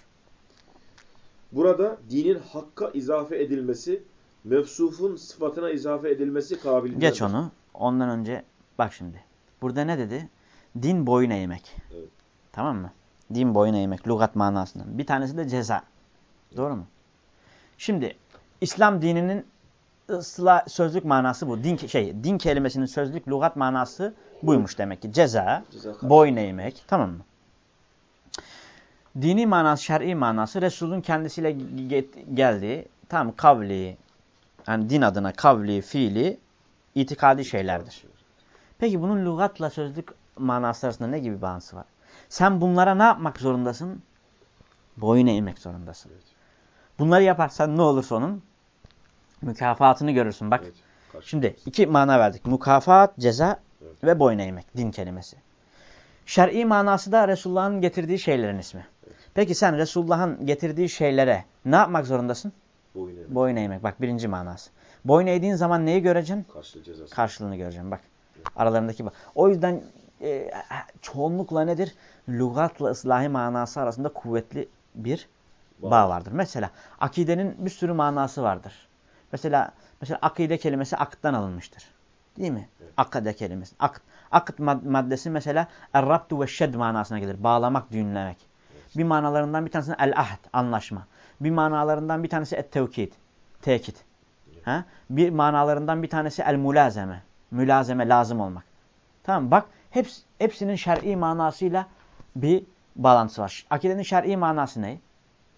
Burada dinin hakka izafe edilmesi, mevsufun sıfatına izafe edilmesi kabilindendir. Geç onu. Ondan önce bak şimdi. Burada ne dedi? Din boyun eğmek. Evet. Tamam mı? Din boyun eğmek. Lugat manasından. Bir tanesi de ceza. Doğru mu? Şimdi İslam dininin ısla, sözlük manası bu. Din şey din kelimesinin sözlük lugat manası buymuş demek ki. Ceza, Ceza boyun eğmek. Tamam mı? Dini manası, şer'i manası Resul'ün kendisiyle geldiği tam kavli, yani din adına kavli, fiili, itikadi şeylerdir. Peki bunun lügatla sözlük manası arasında ne gibi bağıntısı var? Sen bunlara ne yapmak zorundasın? Boyun eğmek zorundasın. Evet. Bunları yaparsan ne olursa onun mükafatını görürsün. Bak Evet. Şimdi iki mana verdik. Mukafat, ceza Evet. ve boyun eğmek. Din kelimesi. Şer'i manası da Resulullah'ın getirdiği şeylerin ismi. Peki sen Resulullah'ın getirdiği şeylere ne yapmak zorundasın? Boyun eğmek. Boyun eğmek. Bak birinci manası. Boyun eğdiğin zaman neyi göreceksin? Karşı cezası. Karşılığını göreceksin. Bak aralarındaki bak. O yüzden e, çoğunlukla nedir? Lügatla ıslahi manası arasında kuvvetli bir bağ, bağ vardır. Mesela akidenin bir sürü manası vardır. Mesela mesela akide kelimesi akıttan alınmıştır. Değil mi? Evet. Akide kelimesi. Akıt. Akıt maddesi mesela er-rabtu ve şed manasına gelir. Bağlamak, düğünlemek. Bir manalarından bir tanesi el-ahd, anlaşma. Bir manalarından bir tanesi et-tevkid, tekit. Ha? Bir manalarından bir tanesi el-mulazeme, mülazeme, lazım olmak. Tamam bak heps, hepsinin şer'i manasıyla bir bağlantısı var. Akidenin şer'i manası ne?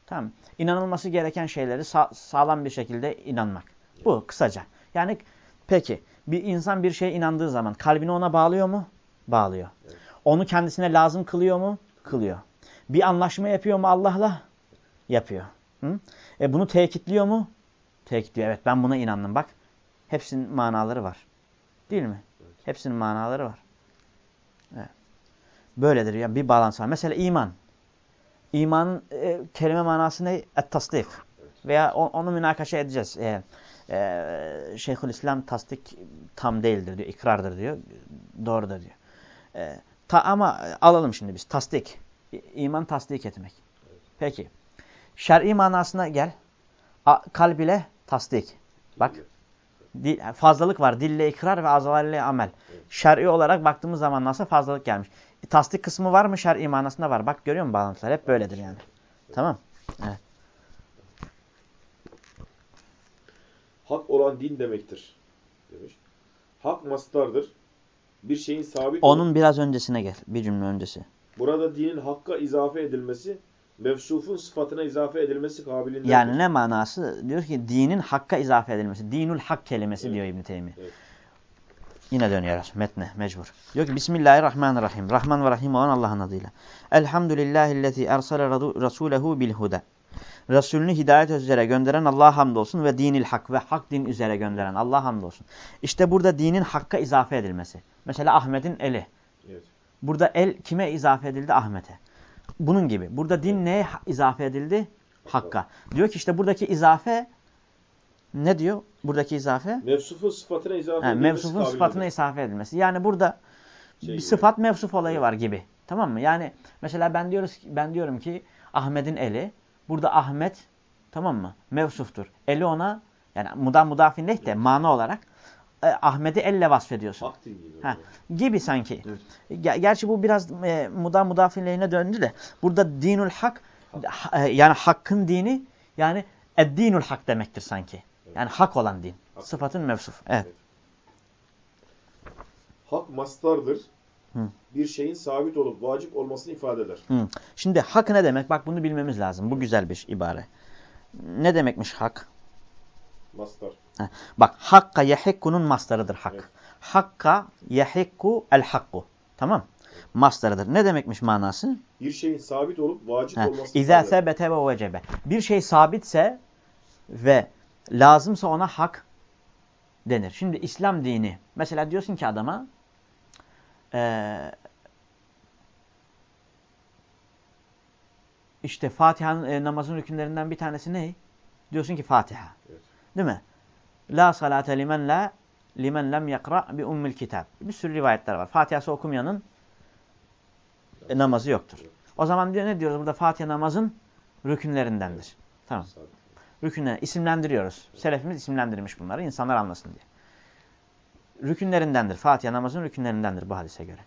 Tamam. İnanılması gereken şeyleri sa sağlam bir şekilde inanmak. Bu kısaca. Yani peki bir insan bir şeye inandığı zaman kalbini ona bağlıyor mu? Bağlıyor. Evet. Onu kendisine lazım kılıyor mu? Kılıyor. Bir anlaşma yapıyor mu Allah'la? Yapıyor. Hı? E bunu tekitliyor mu? Tekitliyor. Evet ben buna inandım. Bak hepsinin manaları var. Değil mi? Evet. Hepsinin manaları var. Evet. Böyledir ya bir balans var. Mesela iman. İman e, kelime manası ne? Et-tasdik. Evet. Veya onu münakaşa edeceğiz. E, e, Şeyhülislam tasdik tam değildir diyor. ikrardır diyor. Doğrudur diyor. E, ta, ama alalım şimdi biz. Tasdik. İman tasdik etmek. Peki. Şer'i manasına gel. A, kalb ile tasdik. Bak. Dil, fazlalık var. Dille ikrar ve azalarıyla amel. Şer'i olarak baktığımız zaman nasıl fazlalık gelmiş. E, tasdik kısmı var mı? Şer'i manasında var. Bak görüyor musun bağlantılar? Hep böyledir yani. Tamam. Evet. hak olan din demektir demiş. Hak mastardır. Bir şeyin sabit Onun biraz öncesine gel. Bir cümle öncesi. Burada dinin hakka izafe edilmesi, mevsufun sıfatına izafe edilmesi kabilindedir. Yani ne manası? Diyor ki dinin hakka izafe edilmesi. Dinul hak kelimesi evet. diyor İbn Teymi. Evet. Yine dönüyoruz metne mecbur. Diyor ki Bismillahirrahmanirrahim. Rahman ve Rahim olan Allah'ın adıyla. Elhamdülillahillezî ersale rasulehu bil huda. Resulünü hidayet üzere gönderen Allah'a hamdolsun ve dinil hak ve hak din üzere gönderen Allah'a hamdolsun. İşte burada dinin hakka izafe edilmesi. Mesela Ahmet'in eli. Evet. Burada el kime izafe edildi? Ahmet'e. Bunun gibi. Burada din neye izafe edildi? Hakka. Diyor ki işte buradaki izafe ne diyor? Buradaki izafe? Mevsufun sıfatına izafe edilmesi. Mevsufun sıfatına izafe edilmesi. Yani burada şey bir gibi. sıfat mevsuf olayı var gibi. Tamam mı? Yani mesela ben diyoruz ben diyorum ki Ahmet'in eli Burada Ahmet tamam mı? Mevsuftur. Eli ona yani mudan mudafin leh de mana olarak e, Ahmet'i elle vasfediyorsun. Gibi, ha, gibi sanki. Evet. Ger gerçi bu biraz e, mudan mudafin lehine döndü de burada dinul hak e, yani hakkın dini yani eddinul hak demektir sanki. Evet. Yani hak olan din. Hak. Sıfatın mevsuf. Evet. evet. Hak mastardır. Hı. bir şeyin sabit olup vacip olmasını ifade eder. Hı. Şimdi hak ne demek? Bak bunu bilmemiz lazım. Bu güzel bir ibare. Ne demekmiş hak? Mastar. Ha. Bak hakka yehikkunun mastarıdır hak. Evet. Hakka yehikku el hakku. Tamam. Mastarıdır. Ne demekmiş manası? Bir şeyin sabit olup vacip ha. olması. İzâ sebete ve vecebe. Bir şey sabitse ve lazımsa ona hak denir. Şimdi İslam dini. Mesela diyorsun ki adama ee, işte Fatiha'nın e, namazın hükümlerinden bir tanesi ne? Diyorsun ki Fatiha. Evet. Değil mi? La salate limen la limen lem yakra bi ummil kitab. Bir sürü rivayetler var. Fatiha'sı okumayanın e, namazı yoktur. O zaman diyor ne diyoruz burada Fatiha namazın rükünlerindendir. Tamam. Rükünler isimlendiriyoruz. Selefimiz isimlendirmiş bunları insanlar anlasın diye rükünlerindendir. Fatiha namazın rükünlerindendir bu hadise göre.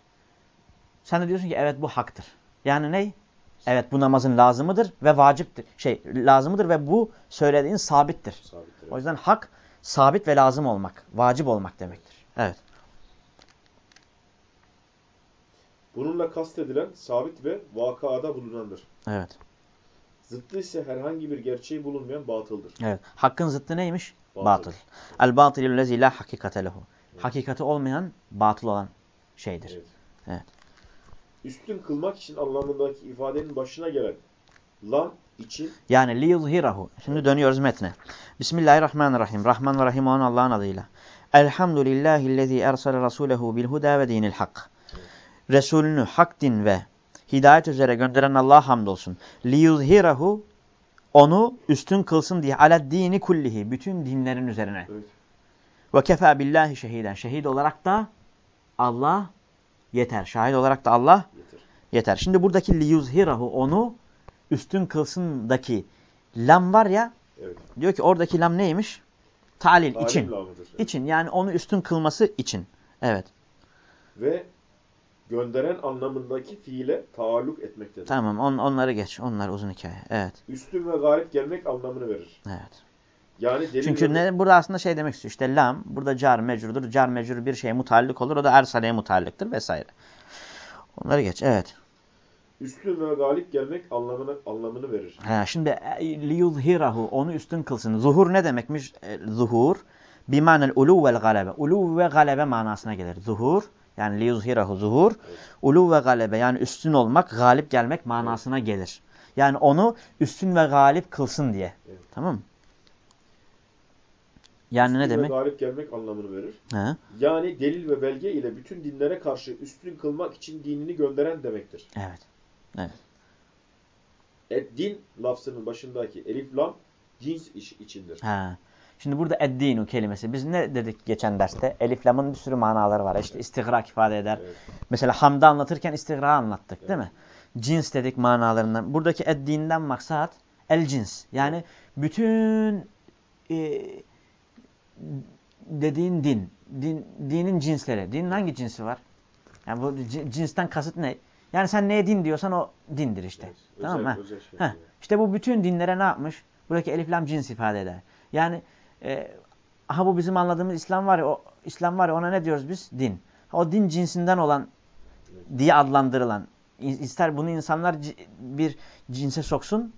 Sen de diyorsun ki evet bu haktır. Yani ne? Evet bu namazın lazımıdır ve vaciptir. Şey lazımıdır ve bu söylediğin sabittir. sabittir O yüzden hak sabit ve lazım olmak, vacip olmak demektir. Evet. Bununla kastedilen sabit ve vakada bulunandır. Evet. Zıttı ise herhangi bir gerçeği bulunmayan batıldır. Evet. Hakkın zıttı neymiş? Batıl. Batıl. El batilü lezi la hakikate lehu hakikati olmayan, batıl olan şeydir. Evet. evet. Üstün kılmak için anlamındaki ifadenin başına gelen lam için yani liyuzhirahu. Şimdi dönüyoruz metne. Bismillahirrahmanirrahim. Rahman ve Rahim olan Allah'ın adıyla. Elhamdülillahillezî ersale rasulehu bil huda ve dinil hak. Resulünü hak din ve hidayet üzere gönderen Allah'a hamdolsun. Liyuzhirahu onu üstün kılsın diye ala dini kullihi bütün dinlerin üzerine. Evet. Ve kefa billahi şehiden. Şehit olarak da Allah yeter. Şahit olarak da Allah Yeter. yeter. Şimdi buradaki liyuzhirahu onu üstün kılsındaki lam var ya Evet. diyor ki oradaki lam neymiş? Talil Alim için. lamıdır. Evet. İçin yani onu üstün kılması için. Evet. Ve gönderen anlamındaki fiile taalluk etmektedir. Tamam on, onları geç. Onlar uzun hikaye. Evet. Üstün ve galip gelmek anlamını verir. Evet. Yani delil Çünkü ne, burada aslında şey demek istiyor. İşte lam burada car mecrudur. Car mecrur bir şeye mutallik olur. O da ersaleye mutallıktır vesaire. Onları geç. Evet. üstün ve galip gelmek anlamını anlamını verir. Ha, şimdi e, liyuzhirahu onu üstün kılsın. Zuhur ne demekmiş? E, zuhur bimanel ulu vel galebe. Ulu ve galebe manasına gelir. Zuhur yani liyuzhirahu zuhur. Evet. Ulu ve galebe yani üstün olmak, galip gelmek manasına gelir. Yani onu üstün ve galip kılsın diye. Evet. Tamam mı? Yani ne demek? galip gelmek anlamını verir. Ha, Yani delil ve belge ile bütün dinlere karşı üstün kılmak için dinini gönderen demektir. evet. Et din lafzının başındaki elif lam cins iş içindir. Ha. Şimdi burada eddinu kelimesi. Biz ne dedik geçen derste? Elif lamın bir sürü manaları var. İşte istigrak ifade eder. Evet. Mesela hamda anlatırken istigrağı anlattık değil Evet. mi? Cins dedik manalarından. Buradaki eddinden maksat el cins. Yani bütün e, dediğin din. din. Dinin cinsleri. Dinin hangi cinsi var? Yani bu cinsten kasıt ne? Yani sen neye din diyorsan o dindir işte. Evet. Tamam Özel- mı? özel şey. Heh. İşte bu bütün dinlere ne yapmış? Buradaki elif lam cins ifade eder. Yani e, aha bu bizim anladığımız İslam var ya, o İslam var ya ona ne diyoruz biz? Din. O din cinsinden olan diye adlandırılan. İster bunu insanlar bir cinse soksun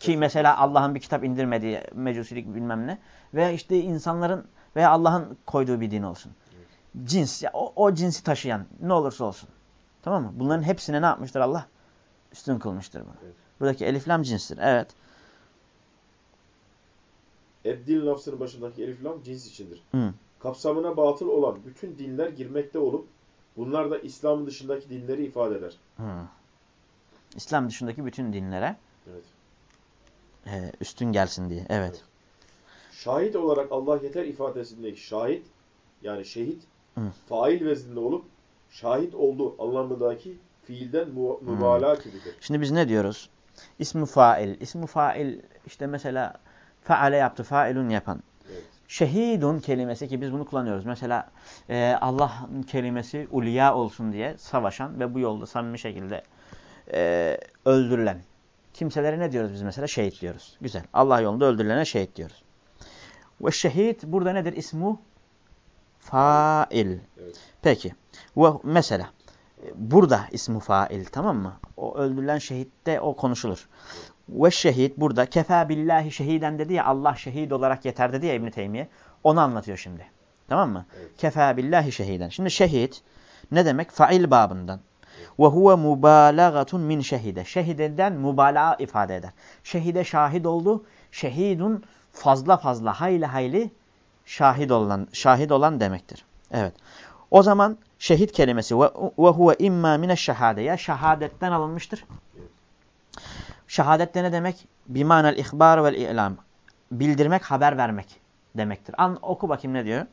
ki mesela Allah'ın bir kitap indirmediği mecusilik bilmem ne ve işte insanların veya Allah'ın koyduğu bir din olsun. Cins, ya o, o cinsi taşıyan ne olursa olsun. Tamam mı? Bunların hepsine ne yapmıştır Allah? Üstün kılmıştır bunu. Evet. Buradaki elif lam cinstir. Evet. Et din lafzının başındaki elif lam cins içindir. Hı. Kapsamına batıl olan bütün dinler girmekte olup bunlar da İslam'ın dışındaki dinleri ifade eder. Hı. İslam dışındaki bütün dinlere Evet. e, üstün gelsin diye. Evet. Şahit olarak Allah yeter ifadesindeki şahit yani şehit Hı. fail vezninde olup şahit olduğu anlamındaki fiilden mübalağa gibidir. Şimdi biz ne diyoruz? İsmi fail. İsmi fail işte mesela faale yaptı. Failun yapan. Evet. Şehidun kelimesi ki biz bunu kullanıyoruz. Mesela e, Allah'ın kelimesi ulya olsun diye savaşan ve bu yolda samimi şekilde e, öldürülen kimselere ne diyoruz biz mesela? Şehit diyoruz. Güzel. Allah yolunda öldürülene şehit diyoruz. Ve şehit burada nedir? İsmu fail. Evet. Peki. Ve mesela burada ismu fail tamam mı? O öldürülen şehitte o konuşulur. Ve şehit burada kefa billahi şehiden dedi ya Allah şehit olarak yeter dedi ya İbn Teymiye. Onu anlatıyor şimdi. Tamam mı? Evet. Kefa billahi şehiden. Şimdi şehit ne demek? Fail babından. Ve huve mubalağatun min şehide. Şehideden mübalağa ifade eder. Şehide şahit oldu. Şehidun fazla fazla hayli hayli şahit olan şahit olan demektir. Evet. O zaman şehit kelimesi ve ve huve imma mine şehade ya şehadetten alınmıştır. Şehadet de ne demek? Bimanel ihbar vel i'lam. Bildirmek, haber vermek demektir. An oku bakayım ne diyor?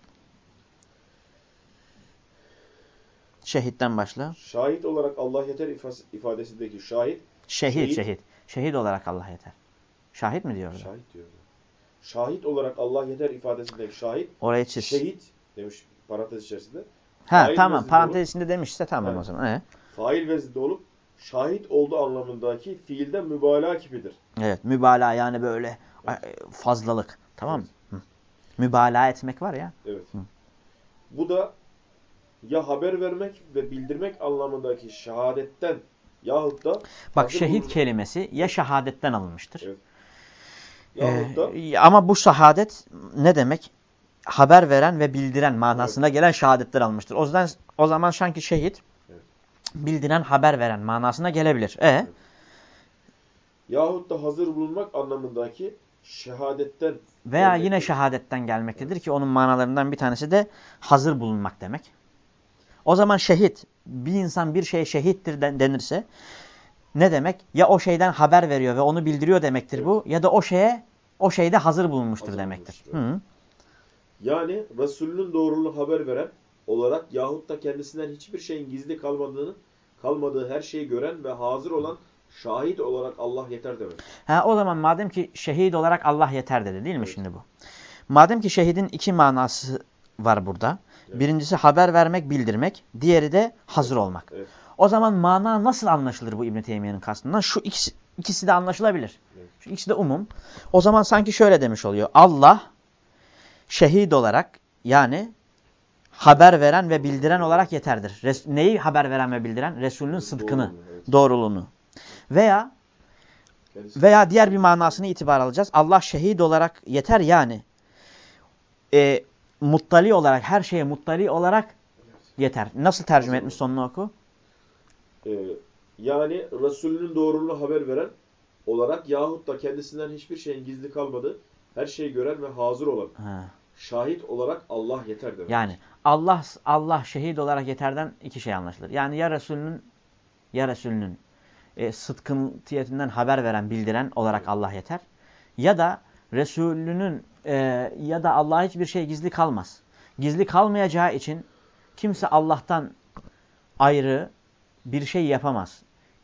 Şehitten başla. Şahit olarak Allah yeter ifadesindeki şahit Şehit, Şehit. şehit. Şehit olarak Allah yeter. Şahit mi diyor orada? şahit diyor. Şahit olarak Allah yeter ifadesindeki şahit Orayı çiz. şehit demiş parantez içerisinde. ha fail tamam parantez içinde demişse tamam o Evet. zaman. Evet. Fail vezninde olup şahit olduğu anlamındaki fiilden mübalağa kipidir. evet mübalağa yani böyle e, fazlalık. Tamam mı? Mübalağa etmek var ya. Evet. Hı. Bu da ya haber vermek ve bildirmek anlamındaki şehadetten yahut da Bak şehit bulunmak- kelimesi ya şehadetten alınmıştır. Evet. Yahut da Ee, ama bu şehadet ne demek? Haber veren ve bildiren manasına gelen şehadetler almıştır. O yüzden o zaman sanki şehit Evet. bildiren, haber veren manasına gelebilir. E yahut da hazır bulunmak anlamındaki şehadetten veya gelmektedir. yine şehadetten gelmektedir ki onun manalarından bir tanesi de hazır bulunmak demek. O zaman şehit, bir insan bir şeye şehittir den- denirse ne demek? Ya o şeyden haber veriyor ve onu bildiriyor demektir Evet. bu ya da o şeye o şeyde hazır bulunmuştur Hazır demektir. bulunmuştur, Hı. Yani Resulünün doğruluğunu haber veren, olarak yahut da kendisinden hiçbir şeyin gizli kalmadığını kalmadığı her şeyi gören ve hazır olan şahit olarak Allah yeter demek. Ha, o zaman madem ki şehit olarak Allah yeter dedi değil mi evet. şimdi bu? Madem ki şehidin iki manası var burada. Evet. Birincisi haber vermek, bildirmek. Diğeri de hazır evet. olmak. Evet. O zaman mana nasıl anlaşılır bu İbn-i Teymiye'nin kastından? Şu ikisi, ikisi de anlaşılabilir. Şu ikisi de umum. O zaman sanki şöyle demiş oluyor. Allah şehit olarak yani haber veren ve bildiren olarak yeterdir. Res neyi haber veren ve bildiren? Resulünün sıdkını, evet. doğruluğunu. Veya veya diğer bir manasını itibar alacağız. Allah şehit olarak yeter yani. E, muttali olarak, her şeye muttali olarak yeter. Nasıl tercüme etmiş sonunu oku? Ee, yani Resulünün doğruluğunu haber veren olarak yahut da kendisinden hiçbir şeyin gizli kalmadı, her şeyi gören ve hazır olan. Ha. Şahit olarak Allah yeter demek. Yani Allah Allah şehit olarak yeterden iki şey anlaşılır. Yani ya Resulünün ya Resulünün e, sıdkıntiyetinden haber veren, bildiren olarak Allah yeter. Ya da Resulünün e, ya da Allah'a hiçbir şey gizli kalmaz. Gizli kalmayacağı için kimse Allah'tan ayrı bir şey yapamaz.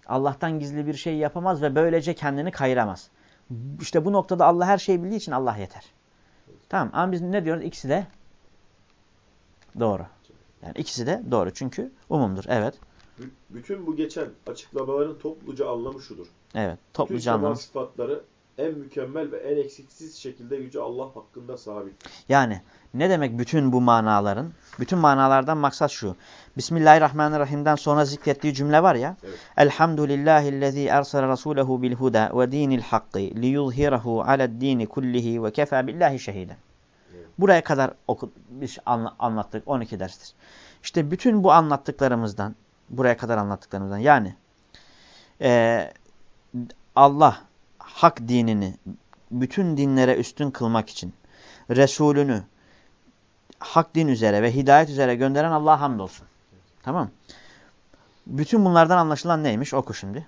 Allah'tan gizli bir şey yapamaz ve böylece kendini kayıramaz. İşte bu noktada Allah her şeyi bildiği için Allah yeter. Tamam ama biz ne diyoruz? İkisi de doğru. Yani ikisi de doğru çünkü umumdur. Evet. Bütün bu geçen açıklamaların topluca anlamı şudur. Evet. Topluca anlamı. Sıfatları en mükemmel ve en eksiksiz şekilde Yüce Allah hakkında sabit. Yani ne demek bütün bu manaların? Bütün manalardan maksat şu. Bismillahirrahmanirrahim'den sonra zikrettiği cümle var ya. Evet. Elhamdülillahillezî ersele rasûlehu bil huda ve dinil hakkı liyuzhirahu aled-dini kullihi ve kefa billahi şehiden. Buraya kadar oku, biz anlattık 12 derstir. İşte bütün bu anlattıklarımızdan, buraya kadar anlattıklarımızdan yani e, Allah hak dinini bütün dinlere üstün kılmak için Resulünü hak din üzere ve hidayet üzere gönderen Allah'a hamdolsun. Tamam Bütün bunlardan anlaşılan neymiş? Oku şimdi.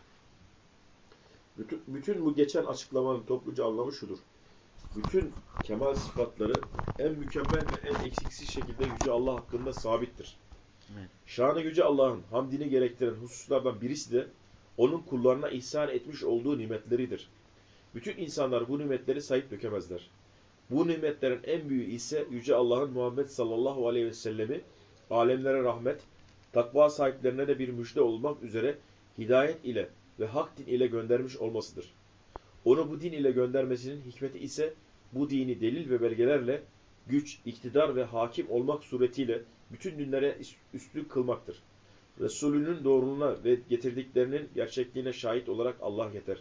Bütün, bütün bu geçen açıklamanın topluca anlamı şudur. Bütün kemal sıfatları en mükemmel ve en eksiksiz şekilde Yüce Allah hakkında sabittir. Evet. Şanı Yüce Allah'ın hamdini gerektiren hususlardan birisi de onun kullarına ihsan etmiş olduğu nimetleridir. Bütün insanlar bu nimetleri sahip dökemezler. Bu nimetlerin en büyüğü ise Yüce Allah'ın Muhammed sallallahu aleyhi ve sellemi alemlere rahmet, takva sahiplerine de bir müjde olmak üzere hidayet ile ve hak din ile göndermiş olmasıdır. Onu bu din ile göndermesinin hikmeti ise bu dini delil ve belgelerle güç, iktidar ve hakim olmak suretiyle bütün dinlere üstün kılmaktır. Resulünün doğruluğuna ve getirdiklerinin gerçekliğine şahit olarak Allah yeter.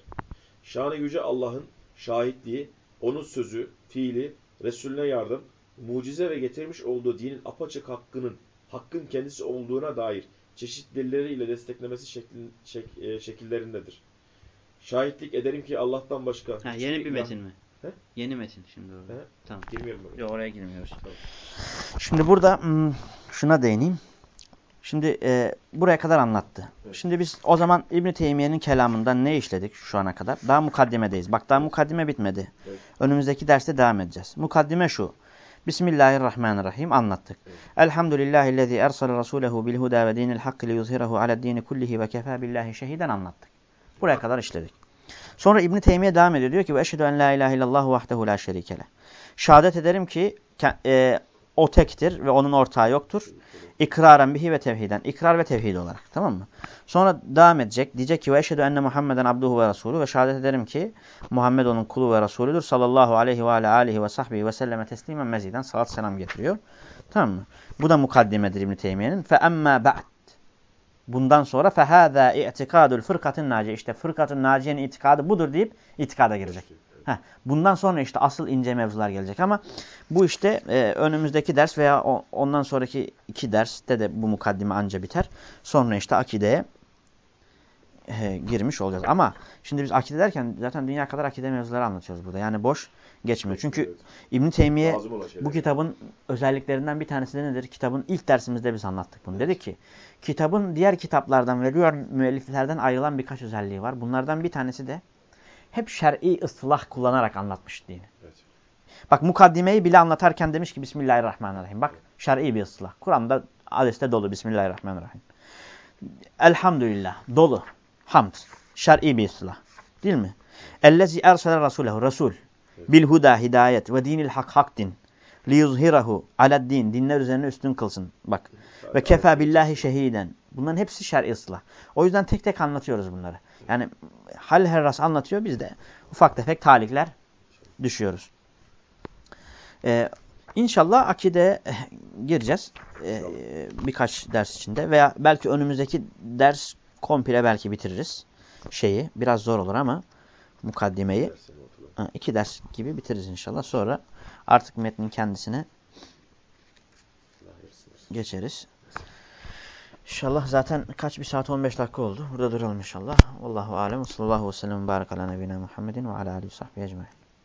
Şanı yüce Allah'ın şahitliği, onun sözü, fiili, Resulüne yardım, mucize ve getirmiş olduğu dinin apaçık hakkının, hakkın kendisi olduğuna dair çeşitlileriyle desteklemesi şeklin, şek, e, şekillerindedir. Şahitlik ederim ki Allah'tan başka. Ha, yeni bir metin mi? He? Yeni metin şimdi orada. He? Tamam. Girmeyelim oraya. Yok oraya girmiyoruz. Tamam. Şimdi burada hmm, şuna değineyim. Şimdi e, buraya kadar anlattı. Evet. Şimdi biz o zaman İbn Teymiye'nin kelamından ne işledik şu ana kadar? Daha mukaddimedeyiz. Bak daha mukaddime bitmedi. Evet. Önümüzdeki derste devam edeceğiz. Mukaddime şu. Bismillahirrahmanirrahim anlattık. Evet. Elhamdülillahillezî ersale rasûlehu bil huda ve dinil hakkı li yuzhirahu ale'd-dîni kullihi ve kefâ billahi şehiden anlattık. Buraya kadar işledik. Sonra İbn Teymiye devam ediyor diyor ki ve eşhedü en la ilahe illallah vahdehu la şerike le. Şehadet ederim ki e, o tektir ve onun ortağı yoktur. İkraren bihi ve tevhiden. İkrar ve tevhid olarak. Tamam mı? Sonra devam edecek. Diyecek ki ve eşhedü enne Muhammeden abduhu ve rasulü ve şehadet ederim ki Muhammed onun kulu ve rasulüdür. Sallallahu aleyhi ve aleyhi ve sahbihi ve selleme teslimen meziden salat selam getiriyor. Tamam mı? Bu da mukaddimedir İbn-i Teymiye'nin. Fe emmâ ba'd. Bundan sonra fehâzâ i'tikâdul fırkatın naciye. İşte fırkatın naciyenin itikadı budur deyip itikada girecek. Heh, bundan sonra işte asıl ince mevzular gelecek ama bu işte e, önümüzdeki ders veya o, ondan sonraki iki derste de bu mukaddime anca biter. Sonra işte akideye e, girmiş olacağız. Ama şimdi biz akide derken zaten dünya kadar akide mevzuları anlatıyoruz burada. Yani boş geçmiyor. Çünkü evet. İbn Teymiye bu kitabın özelliklerinden bir tanesi de nedir? Kitabın ilk dersimizde biz anlattık bunu. Evet. Dedi ki kitabın diğer kitaplardan ve diğer müelliflerden ayrılan birkaç özelliği var. Bunlardan bir tanesi de hep şer'i ıslah kullanarak anlatmış dini. Evet. Bak mukaddimeyi bile anlatarken demiş ki Bismillahirrahmanirrahim. Bak şer'i bir ıslah. Kur'an'da hadiste dolu. Bismillahirrahmanirrahim. Elhamdülillah. Dolu. Hamd. Şer'i bir ıslah. Değil mi? Ellezi ersele rasulehu. Resul. Bil huda hidayet ve dinil hak hak din. Liyuzhirahu aled din. Dinler üzerine üstün kılsın. Bak. Ve kefa billahi şehiden. Bunların hepsi şer'i ıslah. O yüzden tek tek anlatıyoruz bunları. Yani hal herras anlatıyor. Biz de ufak tefek talikler düşüyoruz. Ee, inşallah akide gireceğiz. Ee, birkaç ders içinde. Veya belki önümüzdeki ders komple belki bitiririz. Şeyi. Biraz zor olur ama mukaddimeyi. Ha, iki ders gibi bitiririz inşallah. Sonra artık metnin kendisine geçeriz. İnşallah zaten kaç bir saat 15 dakika oldu. Burada duralım inşallah. Allahu alem. Sallallahu aleyhi ve sellem. Barak ala nebine Muhammedin ve ala aleyhi ve sahbihi ecmaîn.